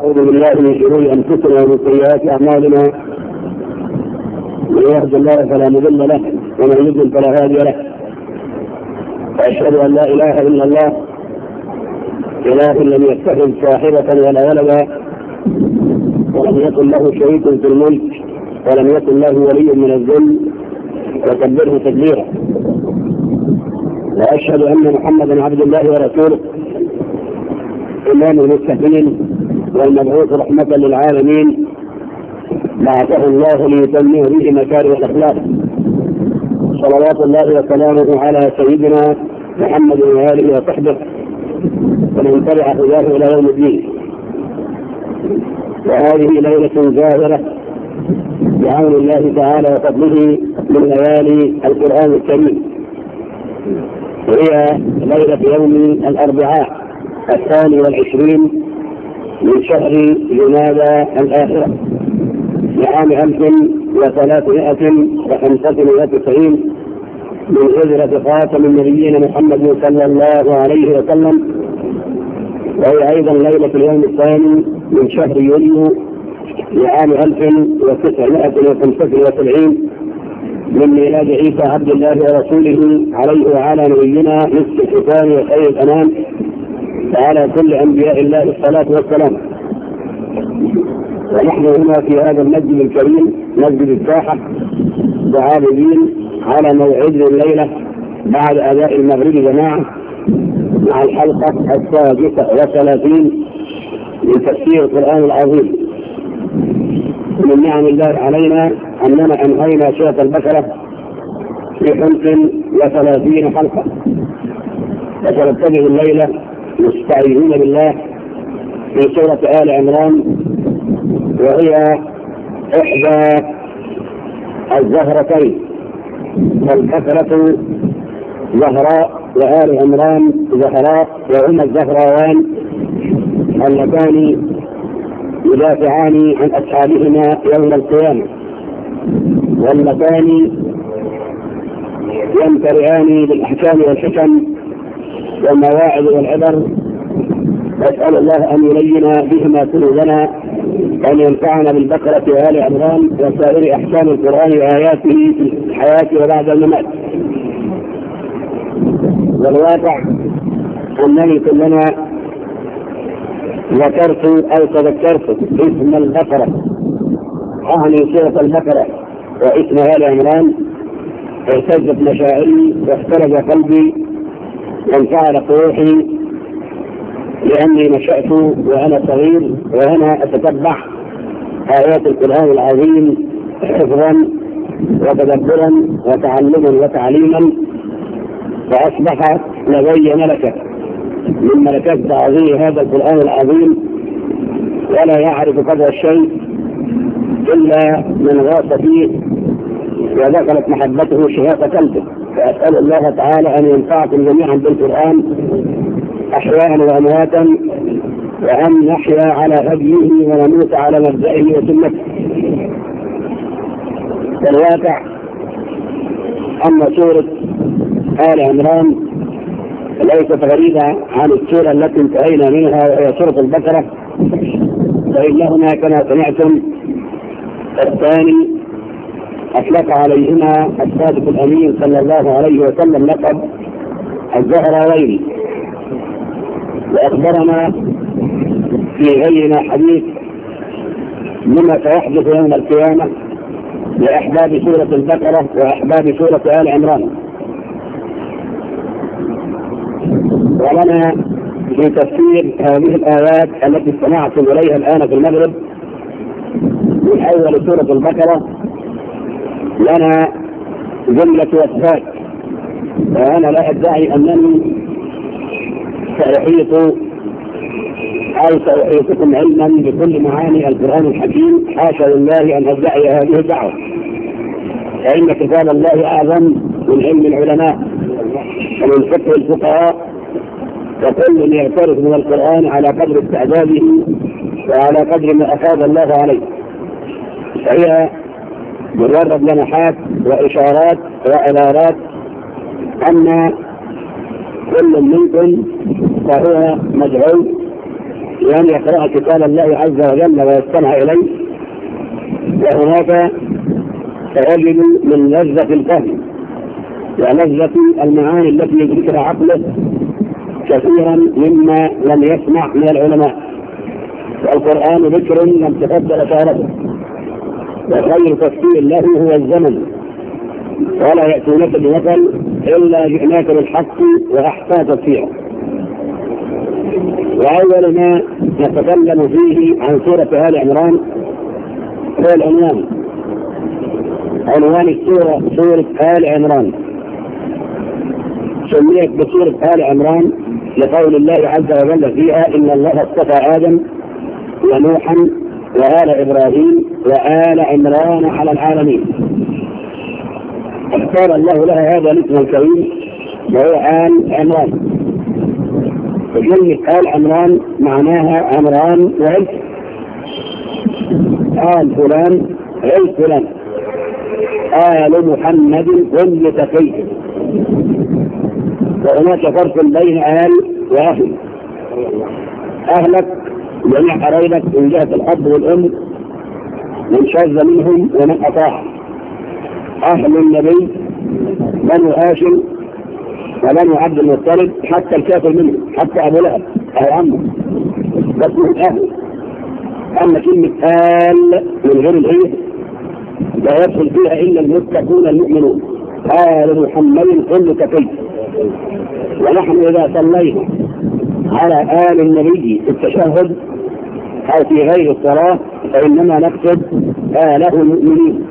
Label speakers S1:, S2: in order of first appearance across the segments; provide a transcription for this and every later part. S1: أعوذ بالله من شرور أنفسنا ومن سيئات أعمالنا من يهد الله فلا مضل له ومن يضلل فلا هادي له وأشهد أن لا إله إلا الله إله لم يتخذ صاحبة ولا ولدا ولم يكن له شريك في الملك ولم يكن له ولي من الذل وكبره تكبيرا وأشهد أن محمدا عبد الله ورسوله إمام المستهدين والمبعوث رحمة للعالمين بعثه الله ليتم به مكارم الأخلاق صلوات الله وسلامه على سيدنا محمد وآله وصحبه ومن تبع هداه إلى يوم الدين وهذه ليلة زاهرة بعون الله تعالى وفضله من ليالي القرآن الكريم وهي ليلة يوم الأربعاء الثاني والعشرين من شهر جمادى الآخرة لعام 1395 من هجرة خاتم النبيين محمد صلى الله عليه وسلم وهي أيضا ليلة اليوم الثاني من شهر يوليو لعام 1975 من ميلاد عيسى عبد الله ورسوله عليه وعلى نبينا نصف الختام وخير الأنام على كل انبياء الله الصلاه والسلام. ونحن هنا في هذا المسجد الكريم مسجد الساحه وعاملين على موعدنا الليله بعد اداء المغرب جماعه مع الحلقه السادسه وثلاثين من تفسير القران العظيم. من نعم الله علينا اننا انهينا سوره البكره في حلق وثلاثين حلقه وسنتبه الليله مستعيذين بالله في سورة آل عمران وهي إحدى الزهرتين فالكثرة زهراء وآل عمران زهراء وهما الزهراوان اللتان يدافعان عن أصحابهما يوم القيامة واللتان يمتلئان بالأحكام والحكم والمواعظ والعبر نسأل الله أن يلينا بهما قلوبنا وأن ينفعنا بالبقرة وآل عمران وسائر أحكام القرآن وآياته في الحياة وبعد الممات والواقع أنني كلما ذكرت أو تذكرت اسم البقرة أعني سورة البقرة واسم آل عمران اهتزت مشاعري واختلج قلبي وانفعل قروحي لأني نشأت وأنا صغير وأنا أتتبع آيات القرآن العظيم حفظا وتدبرا وتعلما وتعليما فأصبح لدي ملكة من ملكات تعظيم هذا القرآن العظيم ولا يعرف قدر الشيء إلا من غاص فيه ودخلت محبته شهادة قلبه فأسأل الله تعالى أن ينفعكم جميعا بالقرآن أحياء وأمواتا وأن نحيا على هديه ونموت على مبدئه وسنته والواقع أن سورة آل عمران ليست غريبة عن السورة التي انتهينا منها وهي سورة البقرة فإنهما كما سمعتم الثاني أطلق عليهما الصادق الأمين صلى الله عليه وسلم لقب الزهراوين وأخبرنا في غيرنا حديث مما سيحدث يوم القيامة لأحباب سورة البقرة وأحباب سورة آل عمران ولنا في تفسير هذه الآيات التي استمعتم إليها الآن في المغرب من أول سورة البقرة لنا جملة أسباب وأنا لا أدعي أنني سأحيط أو سأحيطكم علما بكل معاني القرآن الحكيم حاشا لله أن أدعي هذه الدعوة فإن كتاب الله أعظم من علم العلماء ومن فقه الفقهاء وكل يعترف من القرآن على قدر استعداده وعلى قدر ما أفاض الله عليه فهي مجرد لمحات وإشارات وإلارات أن كل منكم فهو مدعو لأن يقرأ كتاب الله عز وجل ويستمع إليه وهناك تجد من لذة الفهم ولذة المعاني التي يدركها عقله كثيرا مما لم يسمع من العلماء والقرآن ذكر لم تفضل شارته وخير تفسير له هو الزمن ولا يأتونك بمثل إلا جئناك بالحق وأحسن تفسيره وأول ما نتكلم فيه عن سورة آل عمران هو العنوان عنوان السورة سورة آل عمران سميت بسورة آل عمران لقول الله عز وجل فيها إن الله اصطفى آدم ونوحا وآل إبراهيم وآل عمران على العالمين اختار الله لها هذا الاسم الكريم وهو آل عمران اللي قال عمران معناها عمران وعيد قال فلان عيد فلان آل محمد هم يتكيف وهناك فرق بين آل وأهل أهلك جميع قرايبك من جهة الأب والأم من شاذ منهم ومن أطاع أهل النبي بنو هاشم وبني عبد المطلب حتى الكافر منه حتى ابو لهب او عمه بس مش اهل اما كلمه ال من غير الايه لا يدخل فيها الا المتقون المؤمنون آل محمد كل كفي ونحن اذا صلينا على آل النبي في التشهد او في غير الصلاه فانما نقصد آله المؤمنين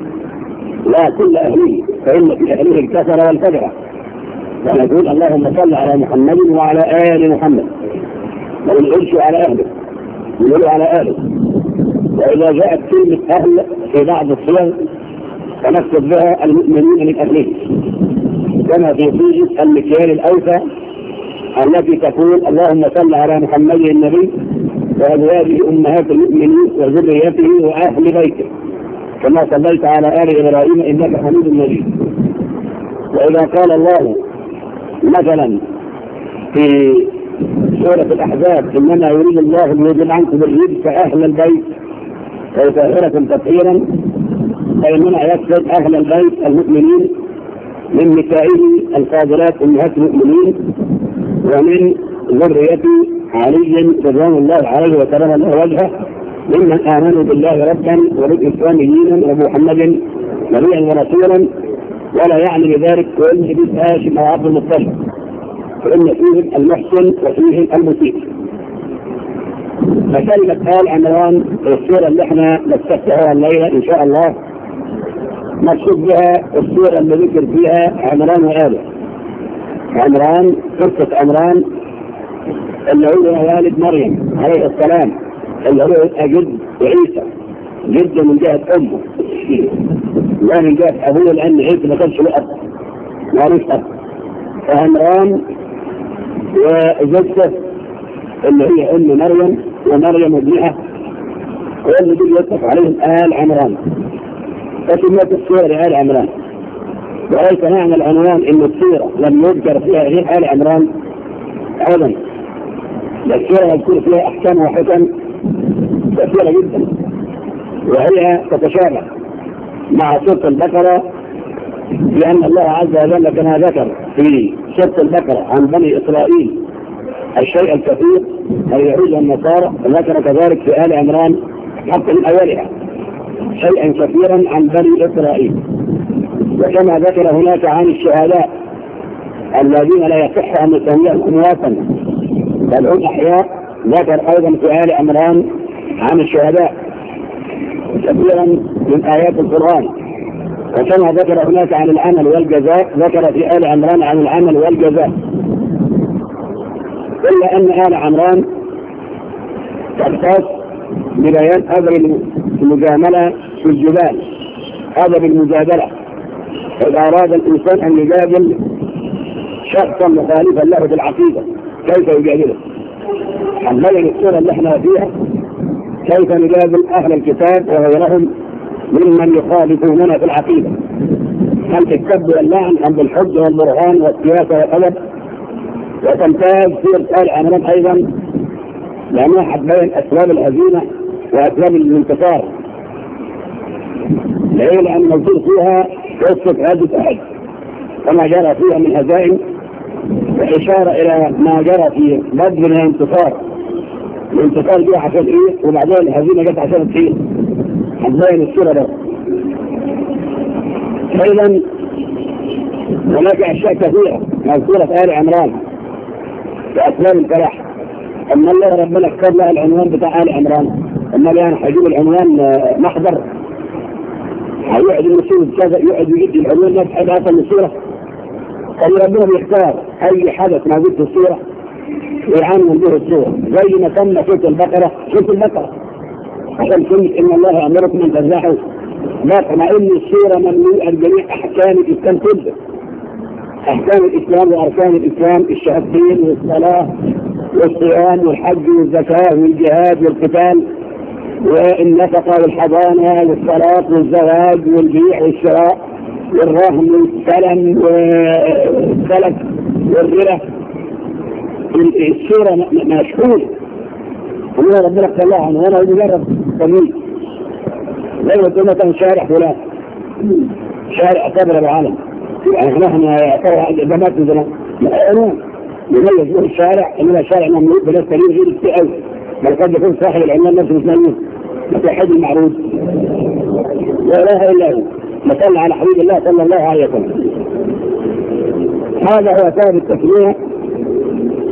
S1: لا كل اهله فان في اهله الكفر والفجره ونقول اللهم صل على محمد وعلى ال محمد ما بنقولش على اهله بنقول على اهله واذا جاءت كلمه اهل في بعض الصور فنكتب بها المؤمنين من اهلهم كما في صيغه المكيال الاوفى التي تقول اللهم صل على محمد النبي وازواجه امهات المؤمنين وذريته واهل بيته كما صليت على ال ابراهيم انك حميد مجيد واذا قال الله مثلا في سورة الأحزاب إنما يريد الله أن ليذل عنكم الرجس أهل البيت ويطهركم تطهيرا فيمنع يكسب أهل البيت المؤمنين من نسائه الفاضلات أمهات المؤمنين ومن ذريته علي رضوان الله عليه وكرم الله وجهه ممن آمنوا بالله ربا وبالإسلام دينا ومحمد نبيا ورسولا ولا يعني بذلك وان ابن هاشم او عبد فان فيهم المحسن وفيهم المسيء فكلمة آل عمران الصورة اللي احنا نستفتحها الليلة إن شاء الله نقصد بها الصورة اللي ذكر فيها عمران وآله عمران قصة عمران اللي هو والد مريم عليه السلام اللي هو أجد وعيسى جد من جهة أمه الان جاب ابوه لان عيسى ما كانش له اب ما لوش اب فهمران وزوجته اللي هي ام مريم ومريم ابنها واللي دول يطلق عليهم ال عمران في السيره ال عمران ورأيت معنى العنوان ان الصورة لم يذكر فيها غير ال عمران ابدا السيره يذكر فيها احكام وحكم كثيره جدا وهي تتشابه مع سورة البقرة لأن الله عز وجل كما ذكر في سورة البقرة عن بني إسرائيل الشيء الكثير اليهود النصارى ذكر كذلك في آل عمران حتى من أولها شيئا كثيرا عن بني إسرائيل وكما ذكر هناك عن الشهداء الذين لا يصح أن نسميهم أمواتا بل هم أحياء ذكر أيضا في آل عمران عن الشهداء كثيرا من آيات القرآن وكما ذكر هناك عن العمل والجزاء ذكر في آل عمران عن العمل والجزاء إلا أن آل عمران تحتاج ببيان أمر المجاملة في الجبال أدب المجادلة إذا أراد الإنسان أن يجادل شخصا مخالفا له في العقيدة كيف يجادله؟ البلد الصورة اللي احنا فيها كيف نجادل أهل الكتاب وغيرهم ممن يخالفوننا في العقيدة هل بالسب واللعن أم بالحج والبرهان والسياسة والأدب وتمتاز في رسالة أمرين أيضا لأنها بين أسباب الهزيمة وأسباب الانتصار ليه لأن موجود فيها قصة هذه الاحد وما جرى فيها من هزائم وإشارة إلى ما جرى في بدر الانتصار الانتقال جه عشان ايه وبعدين الهزيمه جت عشان الدين هتبين الصوره ده فعلا هناك اشياء كثيره مذكوره يعني في ال عمران في اسلام الفرح اما الله ربنا اختار لها العنوان بتاع ال عمران اما ليه هيجيب العنوان آه، محضر هيقعد المسؤول كذا يقعد يجيب العنوان ده بحاجه اصلا من الصوره قال ربنا بيختار اي حدث موجود في الصوره ويعامل به الصور زي ما تم سوره البقره سوره البقره عشان كلمه ان الله أمركم ان تزاحوا لا مع ان الصوره مملوءة لجميع احكام الاسلام كله احكام الاسلام واركان الاسلام الشهادتين والصلاه والصيام والحج والزكاه والجهاد والقتال والنفقه والحضانه والصلاه والزواج والبيع والشراء والرهن والسلم والسلف والربا الصورة مشهورة ومن ربنا الله عنه وانا مجرد قليل زي ما قلنا كان شارع فلان شارع قبر العالم يعني نحن يعتبر الجامعات زمان انا يميز بين الشارع اننا شارع مملوك بلا سليم غير كتير قوي بل قد يكون صاحب العمال نفسه مش ما في حد المعروف لا اله الا هو مثل على حبيب الله صلى الله عليه وسلم هذا هو سبب التسميه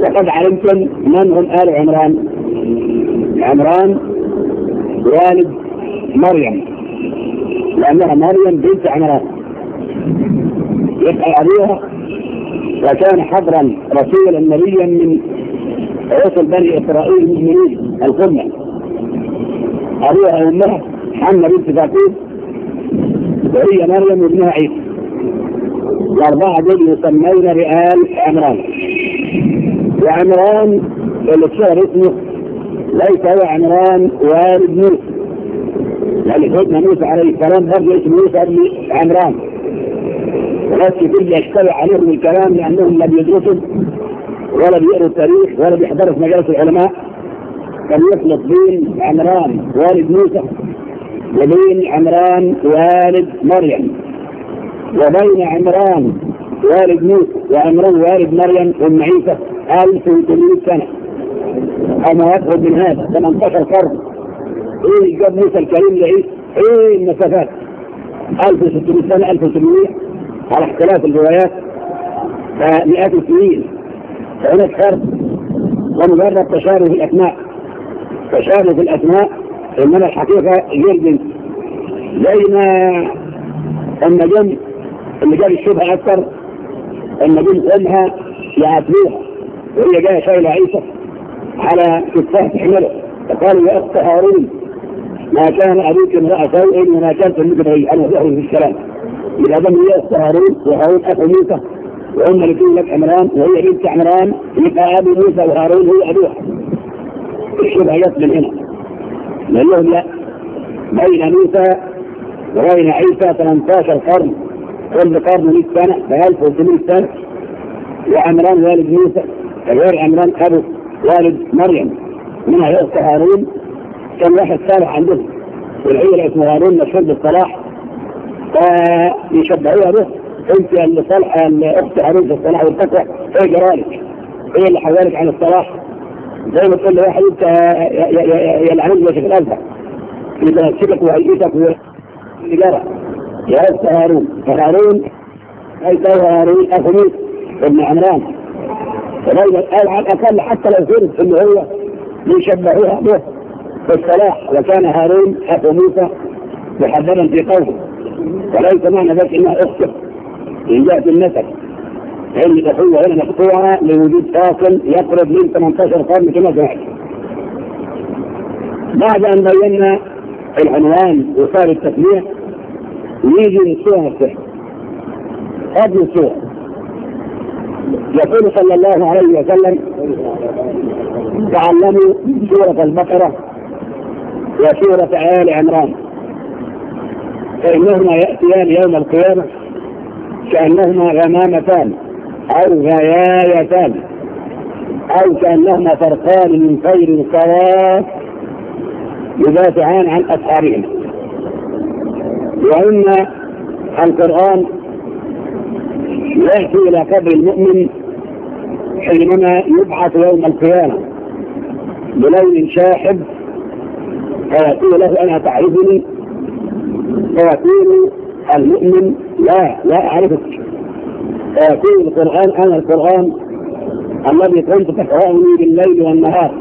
S1: وقد علمتم من هم آل عمران عمران والد مريم لأنها مريم بنت عمران يسأل أبيها وكان حضرا رسولا نبيا من رسل بني إسرائيل المؤمنين القمة أبيها أمها حنا بنت فاكوس وهي مريم وابنها عيسى الأربعة دول يسمون رئال عمران وعمران اللي الشهر اسمه ليس هو عمران والد موسى يعني سيدنا موسى عليه السلام غير اسمه موسى عمران ولكن كل يشتبه عليهم الكلام لأنهم لا بيدرسوا ولا بيقروا التاريخ ولا بيحضروا في مجالس العلماء كان يخلط بين عمران والد موسى وبين عمران والد مريم وبين عمران والد موسى وعمران والد مريم وام عيسى 1800 سنه اما يقرب من هذا 18 قرن ايه جاب موسى الكريم لعيسى ايه المسافات 1600 سنه 1800 على اختلاف الروايات مئات السنين هناك فرق ومجرد تشابه الاسماء تشابه الاسماء انما الحقيقه غير زي ما النجم اللي جاب الشبهه اكثر النبي أمها يعدلوها وهي جاية شايلة عيسى على كتفها حمله فقالوا يا أخت هارون ما كان أبوك امرأة سوء وما كانت أمك بغي أنا ظهري في الكلام إذا ادم يا أخت هارون وهارون أخو موسى وأم الاثنين لك عمران وهي بنت عمران يبقى أبو موسى وهارون هو أبوها الشبهة من هنا لأنهم لا بين موسى وبين عيسى 18 قرن والبقار من 100 سنة ب 1300 سنة وعمران والد موسى غير عمران أبو والد مريم من يعطى هارون كان واحد صالح عندهم والعيلة اسمه هارون مشهور بالصلاح فيشبعوها به انت اللي صالحة اخت هارون في الصلاح والتقوى هي إيه جرالك هي إيه اللي حوالك عن الصلاح زي ما تقول لواحد انت يلعنك ماشي في الازهر يبقى سيبك وهيئتك والتجاره وهز هارون فهارون أي هارون أخوه ابن عمران فليلة قال على الأقل حتى لو فرد إن هو يشبهوها به بالصلاح وكان هارون أخو موسى محذرا في قومه وليس معنى ذلك أنها أخته من جهة النسب فإن الأخوة هنا مقطوعة لوجود فاصل يقرب من 18 قرن كما سمعت بعد أن بينا العنوان وصار التسمية يجي يسوع السحر هذا يسوع يقول صلى الله عليه وسلم تعلموا سورة البقرة وسورة آل عمران فإنهما يأتيان يوم القيامة كأنهما غمامتان أو غيايتان أو كأنهما فرقان من خير صواب يدافعان عن أصحابهما وان القرآن يأتي إلى قبر المؤمن حينما يبعث يوم القيامة بلون شاحب فيقول له أنا تعرفني فيقول المؤمن لا لا أعرفك فيقول القرآن أنا القرآن الذي كنت تقرأني بالليل والنهار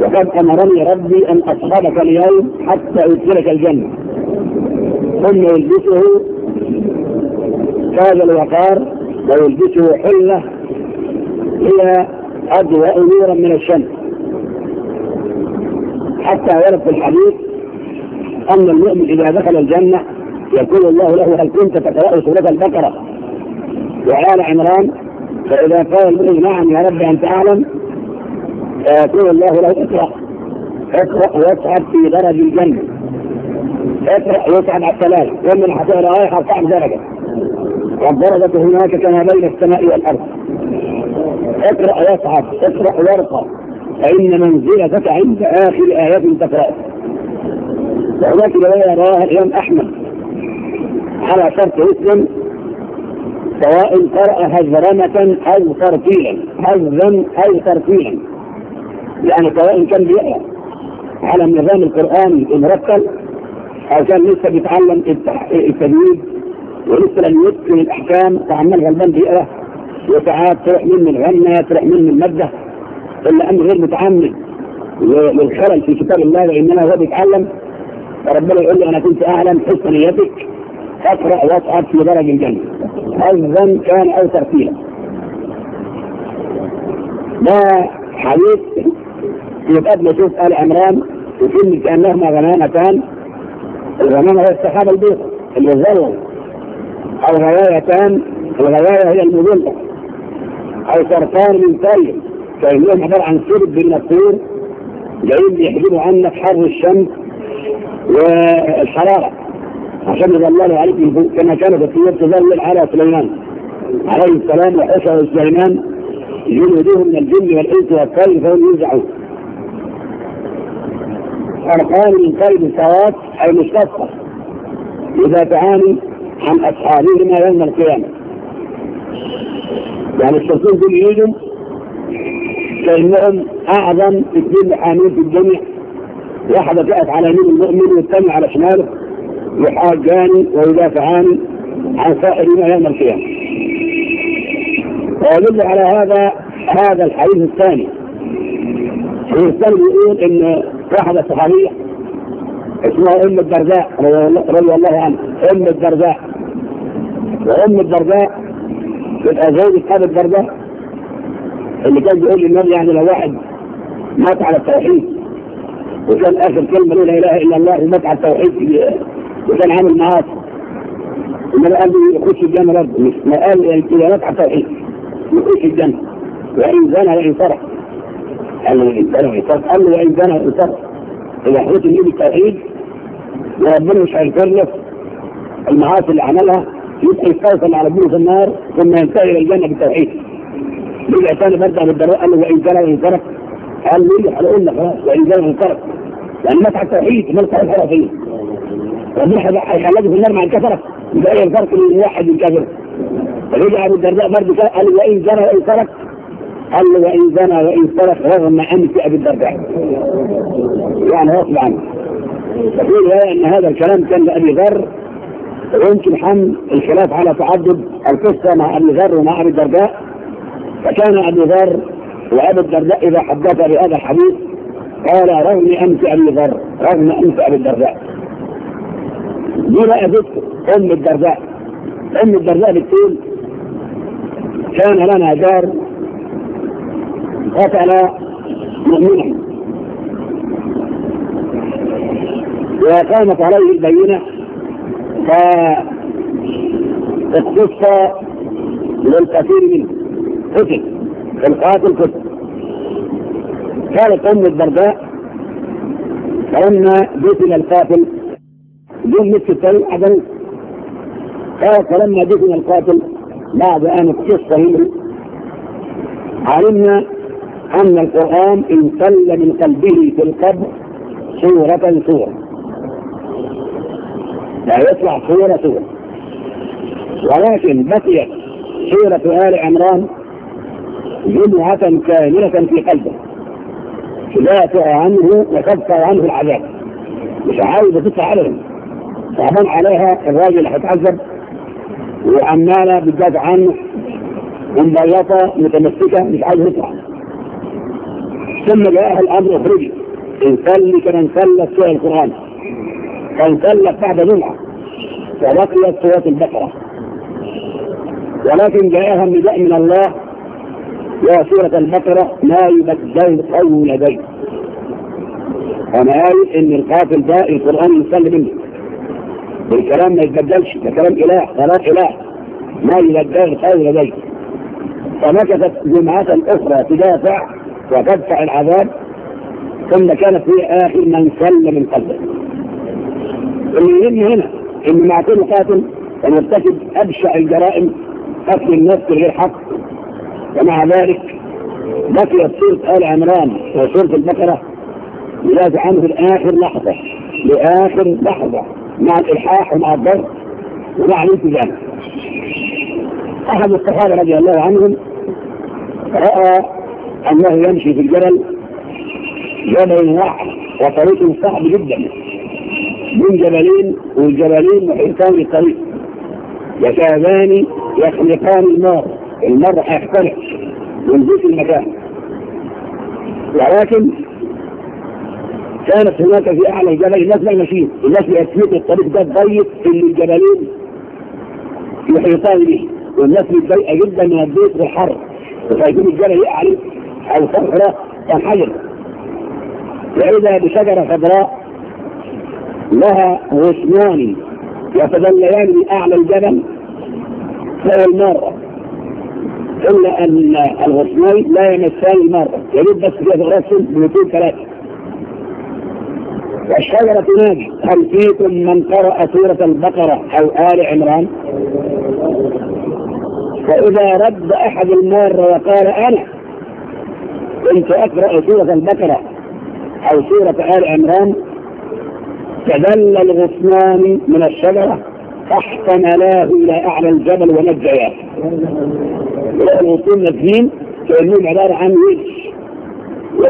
S1: وقد أمرني ربي أن أصحبك اليوم حتى أدخلك الجنة ثم يلبسه هذا الوقار ويلبسه حلة هي أضواء نورا من الشمس حتى ورد في الحديث أن المؤمن إذا دخل الجنة يقول الله له هل كنت تقرأ سورة البقرة وعال عمران فإذا قال المؤمن نعم يا رب أنت أعلم فيقول الله له اقرأ اقرأ واسعد في درج الجنة اقرأ يصعد على الثلاث ومن حتى الآية 15 درجة والدرجة هناك كما بين السماء والأرض اقرأ يصعد اقرأ وارقى فإن منزلتك عند آخر آيات تقرأ وهناك رواية رواها الإمام أحمد على شرط مسلم سواء قرأ هذرمة أو ترتيلا هذرا أو ترتيلا يعني سواء كان بيقرأ على نظام القرآن المرتب عشان لسه بيتعلم التجويد ولسه لم يتقن الاحكام وعمال غلبان بيئه وساعات تروح منه الغنه تروح منه الماده الا انه غير متعمد للخلل في كتاب الله انا هو بيتعلم ربنا يقول لي انا كنت اعلم حسن نيتك اقرا واصعد في درج الجنه ايضا كان او ترتيلا ده حديث يبقى ابن شوف ال عمران وكلمه كانهما غنانتان الغمامة هي السحابة البيضاء المظلم أو كان الغواية هي المظلة أو سرطان من طيب كأنهم عبارة عن سرب من الطيور جايين بيحجبوا عنك حر الشمس والحرارة عشان الله عليك كما كانت الطيور تظل على سليمان عليه السلام وحسن سليمان يجون من الجن والإنس والطير فهم ينزعون خرقان من قلب سواد المشتقة يدافعان عن أصحابهما يوم القيامة يعني الشرطين دول يجوا لأنهم أعظم اثنين محامين في الدنيا واحدة جاءت على يمين المؤمن والثاني على شماله يحاجان ويدافعان عن سائرهما يوم القيامة ويدل على هذا هذا الحديث الثاني يرسل يقول ان واحده صحابيه اسمها ام الدرداء رضي الله عنها ام الدرداء وام الدرداء تبقى زوجة ابي الدرداء اللي كان بيقول للنبي يعني لو واحد مات على التوحيد وكان اخر كلمه لا اله الا الله ومات على التوحيد وكان عامل معاصي انما قال لي يخش الجنه برضه ما قال لي يعني مات على التوحيد يخش الجنه وان زنى وان يعني سرق قال له الانسان هيكفر قال له الانسان هيكفر اذا حوت النبي التوحيد وربنا مش هيغفر المعاصي اللي عملها يبقى فيصل على بوله في النار ثم ينتهي الى الجنه بالتوحيد رجع ثاني برجع للدراء قال له وان كان انكرك قال له احنا قلنا خلاص وان كان انكرك لان مات على التوحيد ما التوحيد حرف فيه ربنا هيخلده في النار مع الكفره يبقى من إيه الواحد الكافر رجع للدراء برضه قال له وان كان هينكرك قال له وان زنى وان سرق رغم انت ابي الدرداء يعني غصب عنه يقول ان هذا الكلام كان لابي ذر ويمكن حمل الخلاف على تعدد القصه مع ابي ذر ومع ابي الدرداء فكان ابي ذر وابي الدرداء اذا حدث بهذا الحديث قال رغم امس ابي ذر رغم امس ابي الدرداء دي بقى بنت ام الدرداء ام الدرداء بتقول كان لنا جار قتل مؤمنا وقامت عليه البينة فاختص للكثير منه قتل القاتل قتل قالت أم الدرداء فلما دفن القاتل دون نفس الطريق عدل قال فلما دفن القاتل بعد أن اختص علمنا أن القرآن انسل من قلبه في القبر سورة سورة لا يطلع سورة سورة ولكن بقيت سورة آل عمران جمعة كاملة في قلبه تدافع عنه وتدفع عنه العذاب مش عاوزة تدفع عليهم تعبان عليها الراجل هيتعذب وعمالة بتدافع عنه منبيطة متمسكة مش عاوز يطلع ثم جاءها الامر اخرجه انسل كمن سلت سوى القران فانسلت بعد جمعه وبقيت سوره البقره ولكن جاءها النداء من الله يا سورة البقرة ما يبدل قول لدي أنا قال إن القاتل ده القرآن يسلم منه الكلام ما يتبدلش ده كلام إله كلام إله ما يبدل قول لدي فمكثت جمعة أخرى تدافع وتدفع العذاب ثم كان في اخر من سل من قلبه. اللي يهمني هنا ان مع كل قاتل المرتكب ابشع الجرائم قتل الناس بغير حق ومع ذلك بقيت سوره ال عمران وسوره البقره يلاز عنه لاخر لحظه لاخر لحظه مع الالحاح ومع الضرب ومع الالتزام. احد الصحابه رضي الله عنهم راى انه يمشي في الجبل جبل واحد وطريق صعب جدا من جبلين والجبلين محيطان بالطريق يكادان يخلقان النار المر هيختلف ينزل المكان ولكن كانت هناك في اعلى الجبل الناس لا ماشيين الناس يسلكوا الطريق ده الضيق اللي الجبلين محيطان به والناس متضايقه جدا من الضيق والحر وخايفين الجبل يقع عليه او صخرة تنحدر وإذا بشجرة خضراء لها غصنان يتدليان بأعلى الجبل فهو المارة إلا أن الغصنان لا يمسان المارة يجب بس في رأسهم بنتين ثلاثة والشجرة تنادي هل فيكم من قرأ سورة البقرة أو آل عمران؟ فإذا رد أحد المارة وقال أنا كنت أقرأ سورة البقرة أو سورة آل عمران تدل الغصنان من الشجرة فاحتملاه إلى أعلى الجبل ونجياه الغصون نازلين كأنهم عبارة عن وش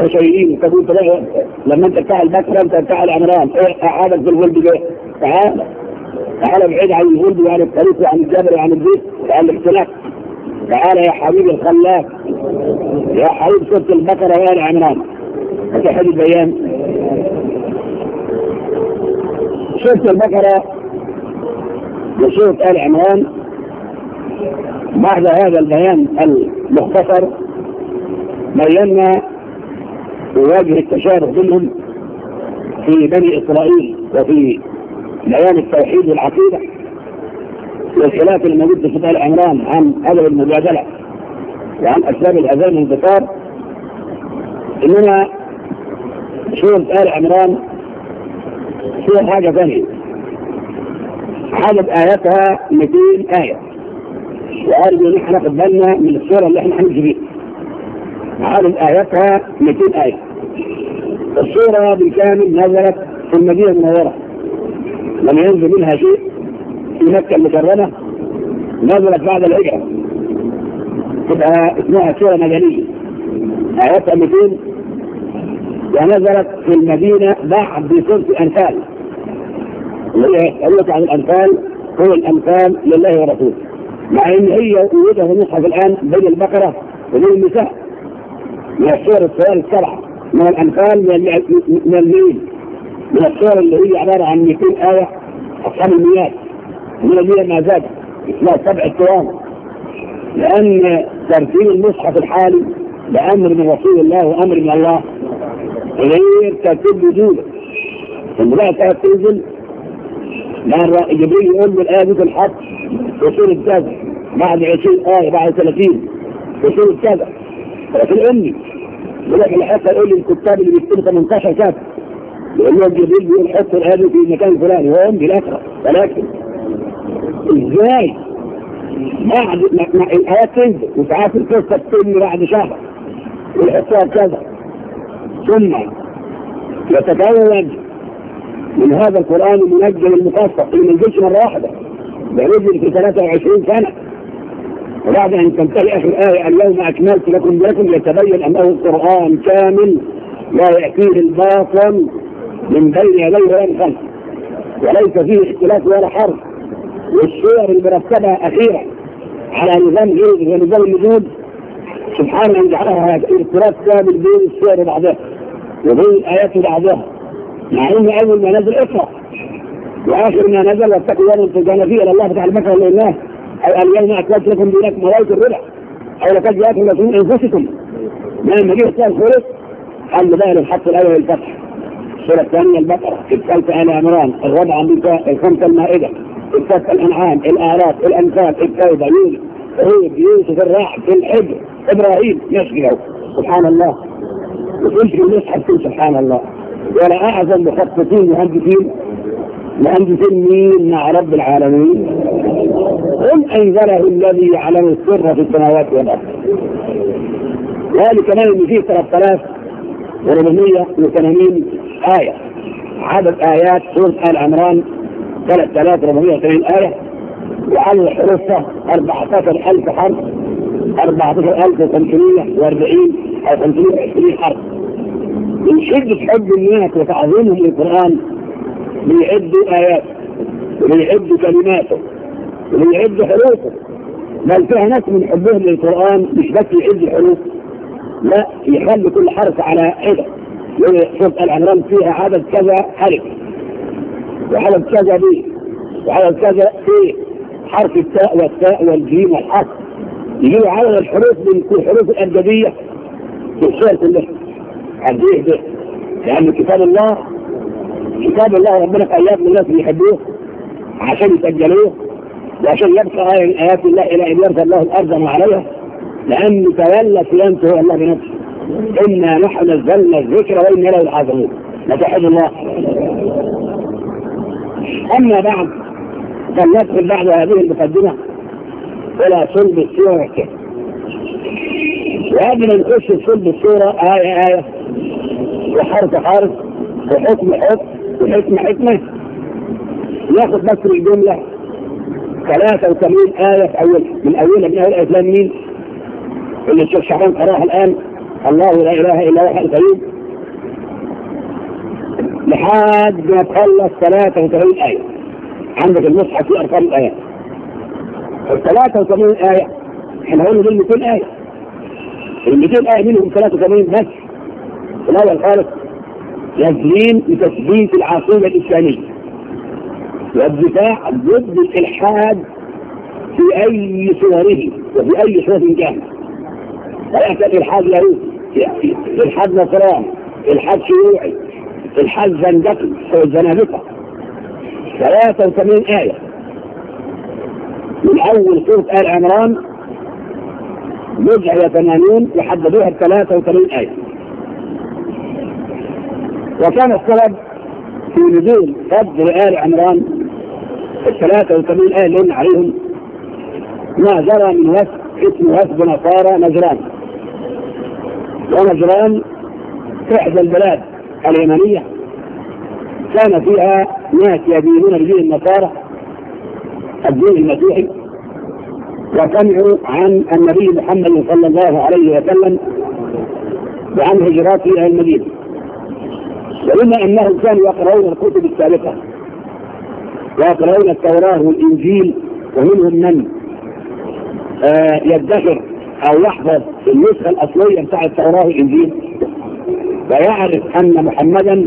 S1: وشيئين تقول تلاقي لما أنت بتاع البقرة أنت بتاع العمران إيه أعادك بالولد ده تعال تعال بعيد عن الولد وعن الطريق وعن الجبل وعن البيت وعن الاختلاف تعال يا حبيب الخلاق يا حبيب سورة البقرة وآل عمران أنت حديث بيان سورة البقرة وسورة آل عمران بعد هذا البيان المختصر بينا وواجه التشابه بينهم في بني إسرائيل وفي بيان التوحيد والعقيدة والخلاف الموجود في فقه العمران عن عدم المجادله وعن اسباب الاذان والانتصار انما شوف ال عمران فيها حاجه ثانيه عدد اياتها 200 ايه وقال ان احنا ناخد بالنا من الصوره اللي احنا هنمشي بيها عدد اياتها 200 ايه الصوره بالكامل نزلت في المدينه المنوره لم ينزل منها شيء في مكه المكرمه نزلت بعد الهجره تبقى اسمها سوره مدنيه اياتها 200 ونزلت في المدينه بعد سوره الانفال اللي عن الانفال هو الانفال لله ورسوله مع ان هي وجدها في المصحف الان بين البقره وبين النساء من السور السورة السبعه من الانفال من من من السور اللي هي عباره عن 200 ايه اصحاب المياه من ليه ما زاد لا سبع قران لان ترتيب المصحف الحالي بامر من رسول الله وامر من الله غير ترتيب وجوده الملاء كانت تنزل جبريل يقول له آية آية، الايه دي الحق وصول كذا بعد 20 ايه بعد 30 وصول كذا ولكن امي يقول لك الحق يقول لي الكتاب اللي بيكتبوا 18 كتاب يقول له جبريل بيقول حط الايه في مكان فلاني هو امي لا ولكن ازاي بعد ما الايات تنزل وساعات القصه بتنزل بعد شهر والحصه كذا ثم يتجاوز من هذا القران المنجم المقصف اللي ما ينزلش مره واحده ده نزل في 23 سنه وبعد ان تنتهي اخر ايه اليوم اكملت لكم لكم يتبين انه القران كامل لا ياتيه الباطل من بين يديه ولا من خلفه وليس فيه اختلاف ولا حرف والصور المرتبة أخيرا على نظام غير نظام الوجود سبحان من جعلها التراث كامل بين الصور بعضها وبين الآيات بعضها مع أن أول ما نزل اقرأ وآخر ما نزل واتقوا يوما ترجعون فيه إلى الله تعالى مثلا لله أو اليوم أكلت لكم دينكم ووالت الربع أو لقد جاءكم رسول أنفسكم من المجيء الثاني خلص قال لبقى للحق الأول الفتح السورة الثانية البقرة الثالثة آل عمران الرابعة الخمسة المائدة الستة الأنعام الأعراف الأنفال التوبة يوسف هود يوسف الرعد الحجر إبراهيم يشجعه سبحان الله وتمشي المصحف فيه سبحان الله ولا أعظم مخططين مهندسين مهندسين مين مع رب العالمين قل أنزله الذي يعلم السر في السماوات والأرض ذلك كمان إن فيه 3000 و آية عدد آيات سورة آل عمران 3480 آية وعدد حروفها 14000 حرف 14540 أو 520 حرف من شدة حب الناس وتعظيمهم للقرآن بيعدوا آياته وبيعدوا كلماته وبيعدوا حروفه بل فيها ناس من حبهم للقرآن مش بس يعدوا حروفه لا يحل كل حرف على حده يعني شوف الأهرام فيها عدد كذا حرف وعدد كذا بي وعدد كذا في حرف التاء والتاء والجيم والحرف يجيب عدد الحروف من كل حروف الأبجدية في الشيء كله قد ايه ده؟ لأن كتاب الله كتاب الله ربنا في آيات الناس اللي يحبوه عشان يسجلوه وعشان يبقى آية- آيات الله إلى أن يرسل الله الأرض وعليها لأن تولى فلان هو الله بنفسه إنا نحن نزلنا الذكر وإنا له الحافظون نتحد الله أما بعد فلندخل بعد هذه المقدمة إلى صلب السورة كيف وقبل أن نخش في صلب السورة آية آية وحرف حرف وحكم حكم وحكم حكمة ناخد بس الجملة ثلاثة وثمانين آية في أول من أولها من أول الإسلام مين؟ اللي الشيخ شعبان قراها الآن الله لا إله إلا هو القيوم لحد ما تخلص 83 آية عندك المصحف في أرقام الآيات ال 83 آية احنا هنقول دول 200 آية ال 200 آية منهم 83 بس الأول خالص يزلين لتثبيت العقيدة الإسلامية والدفاع ضد الإلحاد في أي صوره وفي أي صورة كانت ولكن الحاج يهود الحاد نصراني الحاد شيوعي الحاد زندقي او الزنادقه ثلاثة آية من أول سورة آل عمران بضع وثمانين يحددوها ب 83 آية وكان السبب في نزول فضل آل عمران الثلاثة 83 آية لأن عليهم ما جرى من وسط اسم وسط نصارى نجران ونجران إحدى البلاد اليمنية كان فيها ناس يدينون بدين النصارى الدين المسيحي وسمعوا عن النبي محمد صلى الله عليه وسلم وعن هجراته الى المدينه ولما انهم كانوا يقرؤون الكتب السابقه ويقرؤون التوراه والانجيل ومنهم من آه يدخر او يحفظ النسخه الاصليه بتاعت التوراه الانجيل ويعرف ان محمدا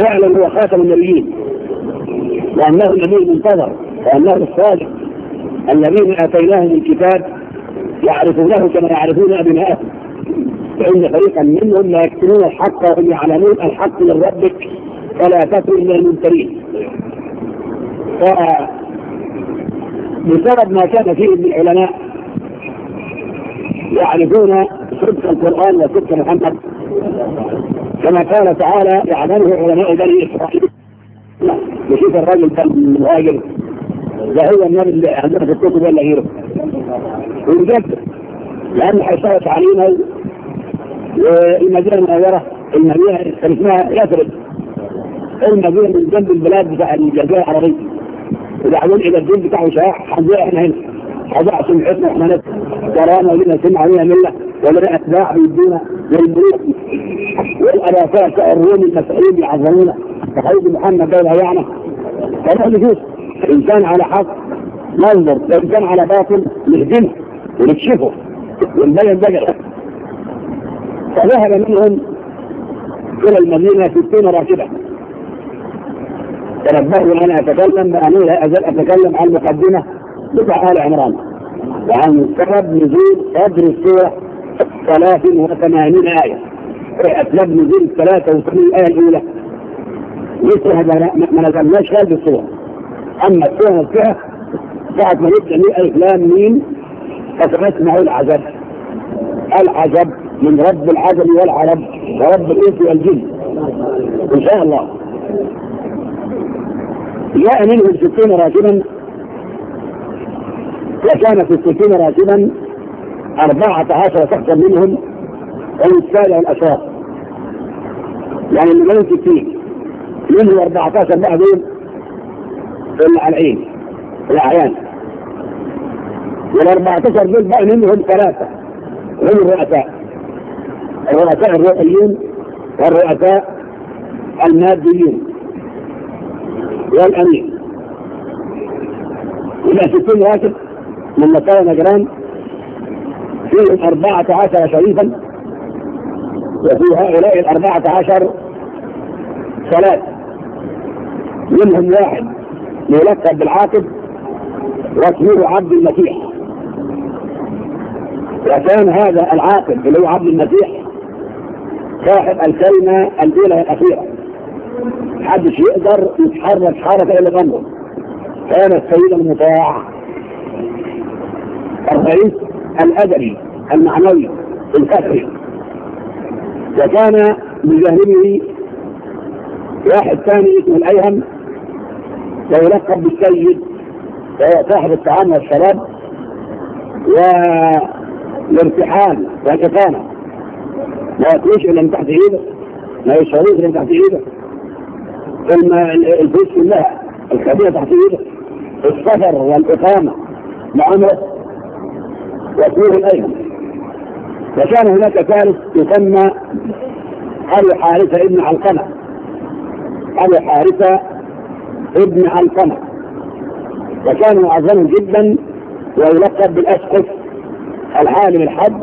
S1: فعلا هو خاتم النبيين وانه النبي المنتظر وانه الصادق الذين اتيناهم الكتاب يعرفونه كما يعرفون ابناءهم فان فريقا منهم لا يكتمون الحق وهم يعلمون الحق من ربك فلا تكن من ف بسبب ما كان فيه من العلماء يعرفون صدق القرآن وصدق محمد كما قال تعالى يعلمه علماء بني إسرائيل يشوف الرجل كان مهاجر ده هو النبي اللي عندنا في الكتب ولا غيره ويجدد لأن حصلت علينا والمدينة المنورة المدينة كان اسمها يثرب المدينة من جنب البلاد بتاع الجزيرة العربية ودعونا إلى الجنب بتاعه شاح هنزل احنا هنا خضعت الحسن احملت ترانا لنا سمع لنا مله ولنا اتباع يدونا للملوك والانافات الروم المسعود يعظمونا كحيث محمد دولة يعنى فنحن جوز ان كان على حق ننظر وان كان على باطل نهدمه ونكشفه ونبين بقى فذهب منهم الى المدينه 60 راكبة تنبهوا انا اتكلم باني لا ازال اتكلم عن المقدمه بتاع آل عمران وعن يعني سبب نزول قدر السورة 83 آية أسباب نزول 83 آية الأولى ليس هذا ما نزلناش هذه السورة أما السورة نفسها ساعة ما يبدأ ليه ألف لام ميم معه العذاب العذاب من رب العجم والعرب ورب الإنس والجن إن شاء الله جاء منهم ستون راجلا وكان في الستين راكبا أربعة عشر شخصا منهم هم السابع الأشراف يعني اللي جايين ستين منهم 14 بقى دول العين الأعيان وال 14 دول بقى منهم ثلاثة هم الرؤساء الرؤساء الرؤيين والرؤساء الماديين والأمين يبقى 60 راكب من مكان نجران فيهم أربعة عشر شريفا وفي هؤلاء الأربعة عشر ثلاث منهم واحد يلقب بالعاقب واسمه عبد المسيح وكان هذا العاقب اللي هو عبد المسيح صاحب الكلمة الأولى الأخيرة محدش يقدر يتحرك حركة إلا بأمره كان السيد المطاع الرئيس الأدبي المعنوي الفكري وكان من واحد ثاني اسمه الأيهم ويلقب بالسيد صاحب الطعام والشراب والارتحال والإقامة ما تمشي إلا من تحت إيده ما يشعروش إلا من تحت إيده الفلوس كلها الخبيرة تحت إيده السفر والإقامة معاملة وصول الأيض وكان هناك ثالث يسمى أبي حارثة ابن علقمة أبي حارثة ابن علقمة وكان معظم جدا ويلقب بالأسقف العالم الحد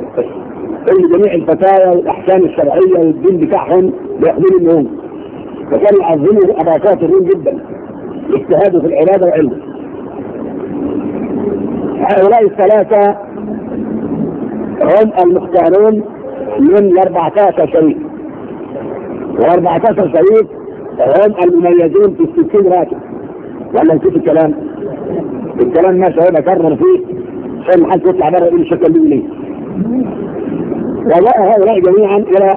S1: اللي جميع الفتاوى والأحكام الشرعية والدين بتاعهم بياخدوه منهم وكان يعظمه أباكات الروم جدا اجتهاده في العبادة وعلمه هؤلاء الثلاثة هم المختارون من 14 شريك و14 شريك هم المميزون في 60 راكب ولا نشوف الكلام؟ الكلام ماشي اهو بكرر فيه عشان ما حدش يطلع بره يقول الشكل دي ليه؟ وجاء هؤلاء جميعا الى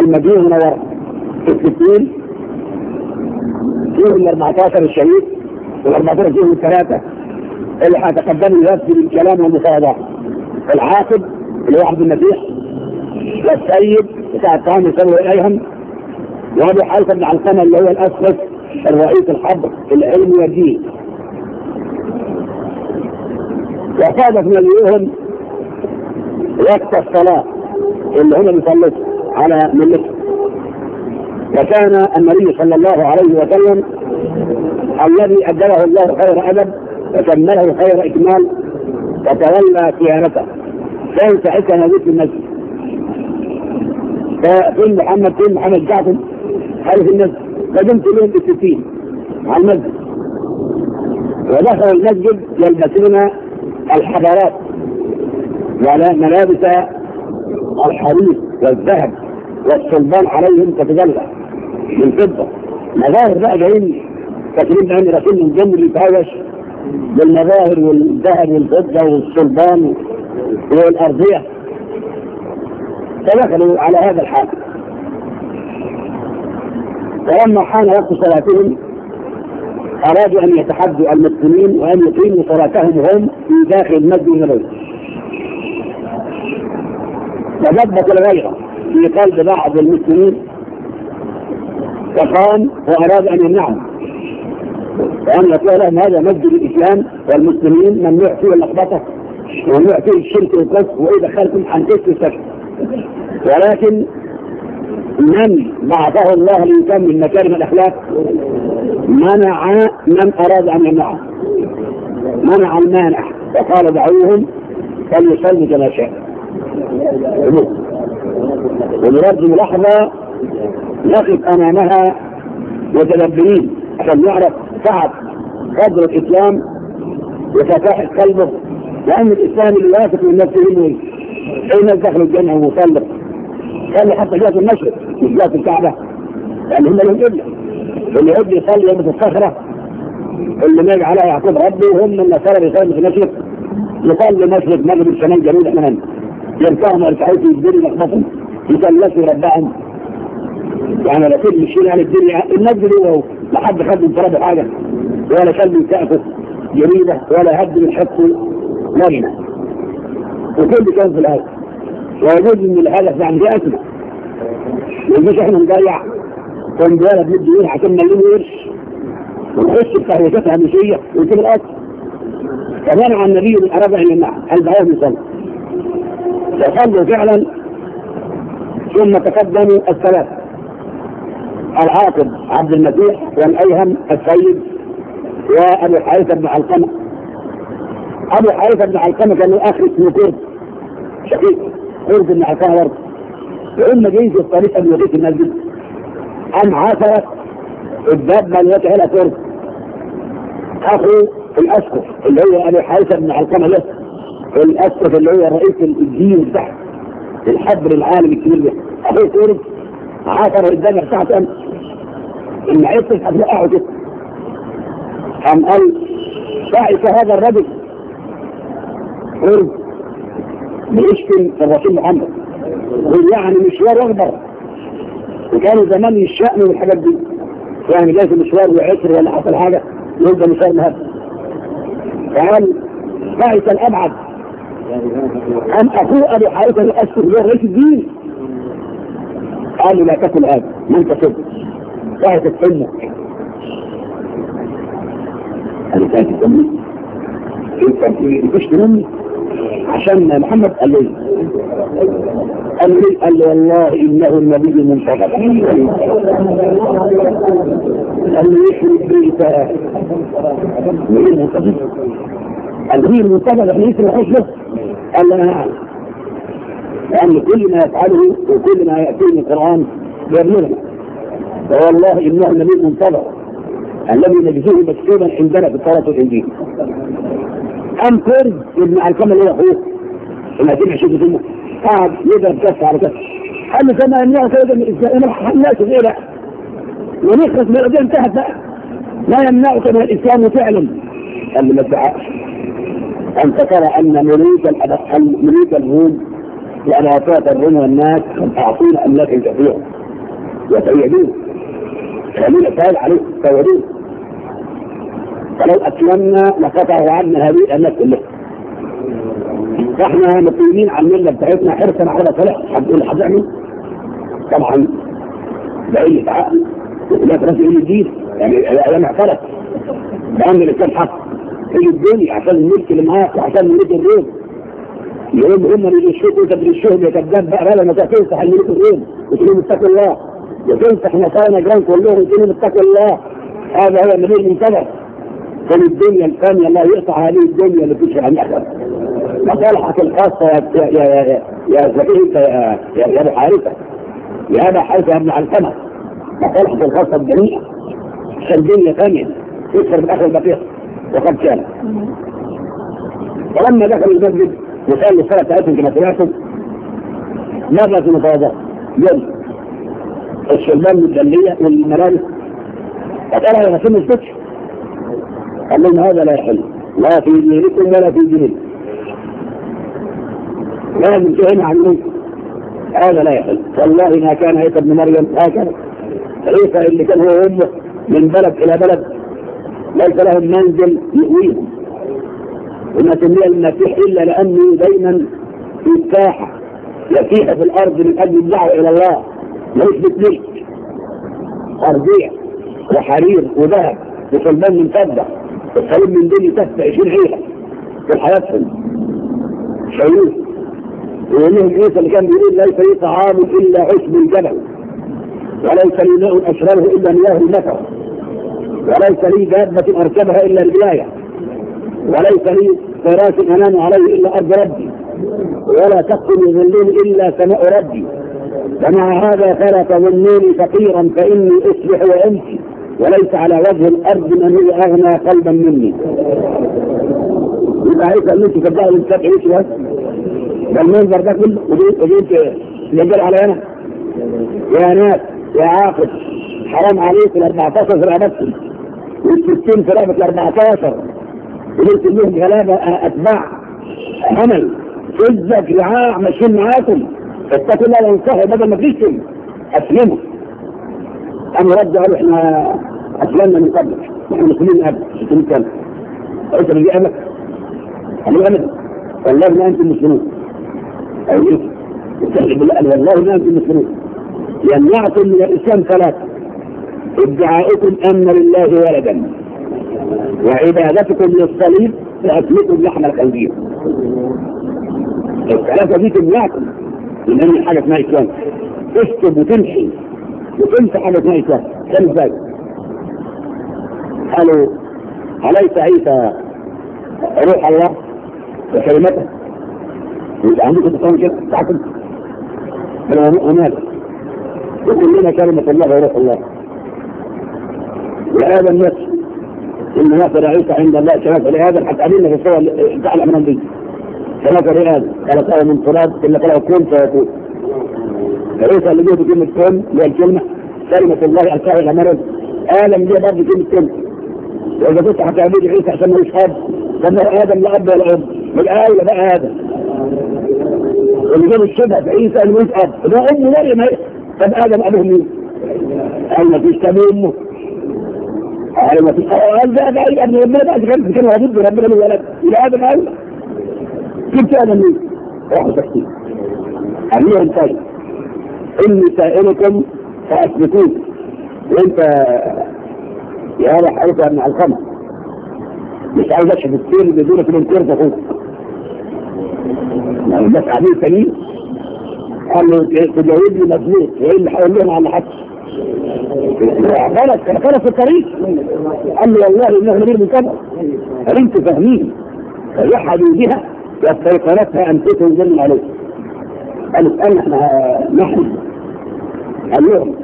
S1: المدينه المنوره في 60 فيهم ال 14 الشهيد وال 14 فيهم الثلاثه اللي هتقدموا لنفسي بالكلام والمفاوضات العاقب اللي هو عبد النبيح والسيد طيب، بتاع الطعام يسلوا اليهم وابو حارثه بن علقمه اللي هو الأسفل الرئيس الحضر العلم والدين وصادف مليئهم وقت الصلاه اللي هم بيصلوا على ملك وكان النبي صلى الله عليه وسلم الذي أجله الله خير ادب وكمله خير اكمال وتولى كيانته لا يساعدك ان جيت في المسجد محمد قول محمد جعفر قالوا في المسجد قدمت لهم بالستين على المسجد ودخل المسجد يلبسون الحضارات وعلى ملابس الحرير والذهب والصلبان عليهم تتجلى من فضه مظاهر بقى جايين فاكرين ان رسول من جنب يتهوش بالمظاهر والذهب والفضه والصلبان الأرضية فدخلوا على هذا الحال ولما حان وقت صلاتهم أرادوا أن يتحدوا المسلمين وأن يقيموا صلاتهم هم في داخل مسجد النبوي فضبط الغيرة في قلب بعض المسلمين فقام وأراد أن يمنعهم وأن يقول لهم هذا مسجد الإسلام والمسلمين ممنوع فيه اللخبطة ممنوع فيه الشرك والقصد وإذا دخلتم حنكتوا سكت ولكن من بعثه الله من مكارم الأخلاق منع من أراد أن يمنعه منع المانع وقال دعوهم فليصلي كما شاء ولرد ملاحظه نقف أمامها متدبرين عشان نعرف سعه قدر الإسلام وفتاح قلبه لأن الاسلام اللي واثق من نفسه إنه حين دخل الجنة ومطلق خلي حتى جاءت المشرق مش جاءت الكعبة يعني هم لهم قبلة اللي يحب يصلي يوم في الصخرة اللي ماجي على يعقوب ربه هم اللي صار يصلي في المشرق يصلي مشرق مغرب جميل جنوب أمام يرفعهم يرفعوك يجبروا لخبطهم يثلثوا ربهم يعني الرسول مشينا على الدنيا النجل هو لحد خد انفراد حاجه ولا كلب تاكل جريده ولا هد من حقه جنة وكل كان في الأرض ويجوز إن الهدف عن دي أسمى إحنا نضيع ونبالة بندي إيه عشان مليون قرش ونخش بتهويشات هامشية ونسيب كمان عن النبي من أربع من المعنى هل من يصلي فصلوا فعلا ثم تقدموا الثلاثة العاقب عبد المسيح والأيهم السيد وأبو حيث بن علقمة ابو حارثه بن علقمه كان له اخر اسمه كرد شقيق كرد بن علقمه برضه ثم جه في الطريق قبل يغيث المسجد قام عثرت الباب مليئه عيله كرد اخو الاسقف اللي هو ابو حارثه بن علقمه له الاسقف اللي هو رئيس الدين بتاعه الحبر العالمي الكبير ده اخو كرد عثر الدم بتاعته قام المعيط هتوقعه اقعد قام قال بعث هذا الرجل قرب بيشكل الرسول محمد ويعني يعني مشوار اكبر وكانوا زمان يشأنوا والحاجات دي يعني لازم مشوار وعسر ولا حصل حاجه يبقى مشوار مهد قال بعث الابعد ان اخوه ابي حارثه يؤسس يا رئيس الدين قالوا لا تكن هذا من تصد بعثت امك قالوا تاتي امي انت مش مني عشان محمد قال لي قال لي قال لي والله انه النبي المنتظر قال لي ايه بيت مين المنتظر؟ قال لي المنتظر رئيس الحجه؟ قال انا اعلم لان كل ما يفعله وكل ما ياتيه من القران يبلغنا فوالله انه النبي المنتظر الذي نجزيه مكتوبا عندنا في التوراة والانجيل قام ابن الكم اللي هو اخوه اللي هتبقى شده امه قعد يضرب كف على كده قال له من انا انا حملت ايه بقى ونخلص من القضيه انتهت بقى لا يمنعك من الاسلام فعلا قال له ما تسعقش ان فكر ان ملوك لان والافات الروم والناس قد اعطونا املاك الكثيره وسيعدوه خلينا سهل عليه سودوه فلو أسلمنا لقطعوا عنا هذه الامات كلها فاحنا مسؤولين عن المله بتاعتنا حرصا على صلاح حد هتعمل طبعا ده عقل وكلها راس قله يعني الاعلام اعترف بان الانسان حق في الدنيا عشان الملك اللي معاك وعشان الملك الروم يوم هم من يشوفوا تدري الشهد يا كذاب بقى بقى ما تنصح الملك الروم وتقول لهم اتقوا الله وتنصح نصارى نجران كلهم وتقول متاك اتقوا الله هذا هو من المنتظر كان الدنيا الثانية لا يقطع هذه الدنيا اللي فيش عن أحد مصالحك الخاصة يا يا يا يا زكي أنت يا يا أبو حارثة يا أبو حارثة يا ابن علقمة مصالحك الخاصة بالجميع عشان الدنيا ثانية يكسر من أخر بقية وقد كان فلما دخل المسجد وسأل الصلاة بتاعتهم كما سمعتم ماذا في المفاوضات؟ يوم الشربان والجلية والملابس فقال أنا ما سمي الفتح قال لهم هذا لا يحل لا في دينكم ولا في دين لا يمتعن عن منكم هذا لا يحل والله ما كان عيسى ابن مريم هكذا عيسى اللي كان هو وامه من بلد الى بلد ليس لهم منزل يؤويهم وما سمي المسيح الا لانه دايما في الساحه يسيح في الارض من اجل الدعوه الى الله ليس بيت ارضيه وحرير وذهب وصلبان من فضه الحالين من دول تحت 20 عيلة في حياتهم شعور ويقول عيسى اللي كان بيقول ليس لي طعام الا عشب الجبل وليس لي ماء اشربه الا مياه النفع وليس لي دابة اركبها الا البلايه وليس لي فراش انام عليه الا ارض ربي ولا تقم يظلون الا سماء ربي فمع هذا فلا تظنوني فقيرا فاني اصبح وامشي وليس على وجه الارض من هو اغنى قلبا مني يبقى عايز ان انت تبقى الانسان ايه شويه ده المنظر ده كله وجيت وجيت يجري علي انا يا ناس يا عاقل حرام عليك ال 14 زي عبادتي وال 60 في لعبه ال 14 وليس ليهم غلابه آه، اتباع عمل فزك رعاع ماشيين معاكم اتقوا الله وانصحوا بدل ما فيكم اسلموا انا رد قالوا احنا اسلمنا من قبل احنا مسلمين قبل ستين سنه قلت انا دي قال لي ابدا والله ما انتم مسلمون ايوه بالله والله ما انتم مسلمون يمنعكم من الاسلام ثلاثه ادعاؤكم ان لله ولدا وعبادتكم للصليب فاكلكم لحم الخنزير الثلاثه دي تمنعكم من اي حاجه اسمها اسلام تكتب وتمحي يقول على عيسى كان ازاي؟ قالوا عليك عيسى روح الله وكلمته؟ انت عندك تفهم كده؟ تعقل؟ أنا يقول لنا كلمة الله وروح الله وهذا النفس إن ناصر عيسى عند الله لهذا حتى هتقابلنا في الصور بتاع الأمام دي كنافة لآدم قال من تراب إلا قال كنت فيكون لو اللي جه بكلمة كون اللي هي الكلمة كلمة الله ألقاها مرض آدم ليه برضه كلمة كون وإذا كنت هتعملي عيسى عشان ملوش أب كان آدم لا أب ولا أم والآية بقى آدم اللي جاب الشبه في عيسى اللي ملوش أب ده أم مريم هي طب آدم أبوه مين؟ قال ما فيش كان أمه قال ما فيش قال ده ده أي ابن ربنا بقى كان كان لابد ربنا من الولد يبقى آدم قال جبت آدم مين؟ واحد تفكير امير طيب. انتاج اني سائلكم فاثبتوك وانت يا رح ارجع من الخمر مش عايز اشهد السير اللي بدونك من كير فوق يعني بس عميل سليم قال له تجاوب لي مظبوط وايه اللي هقول لهم على حد غلط كان غلط الطريق قال له والله انه غير مكبر انت فاهمين فيحدوا بها يستيقنتها انفسهم جل عليكم قالوا الآن نحن اليوم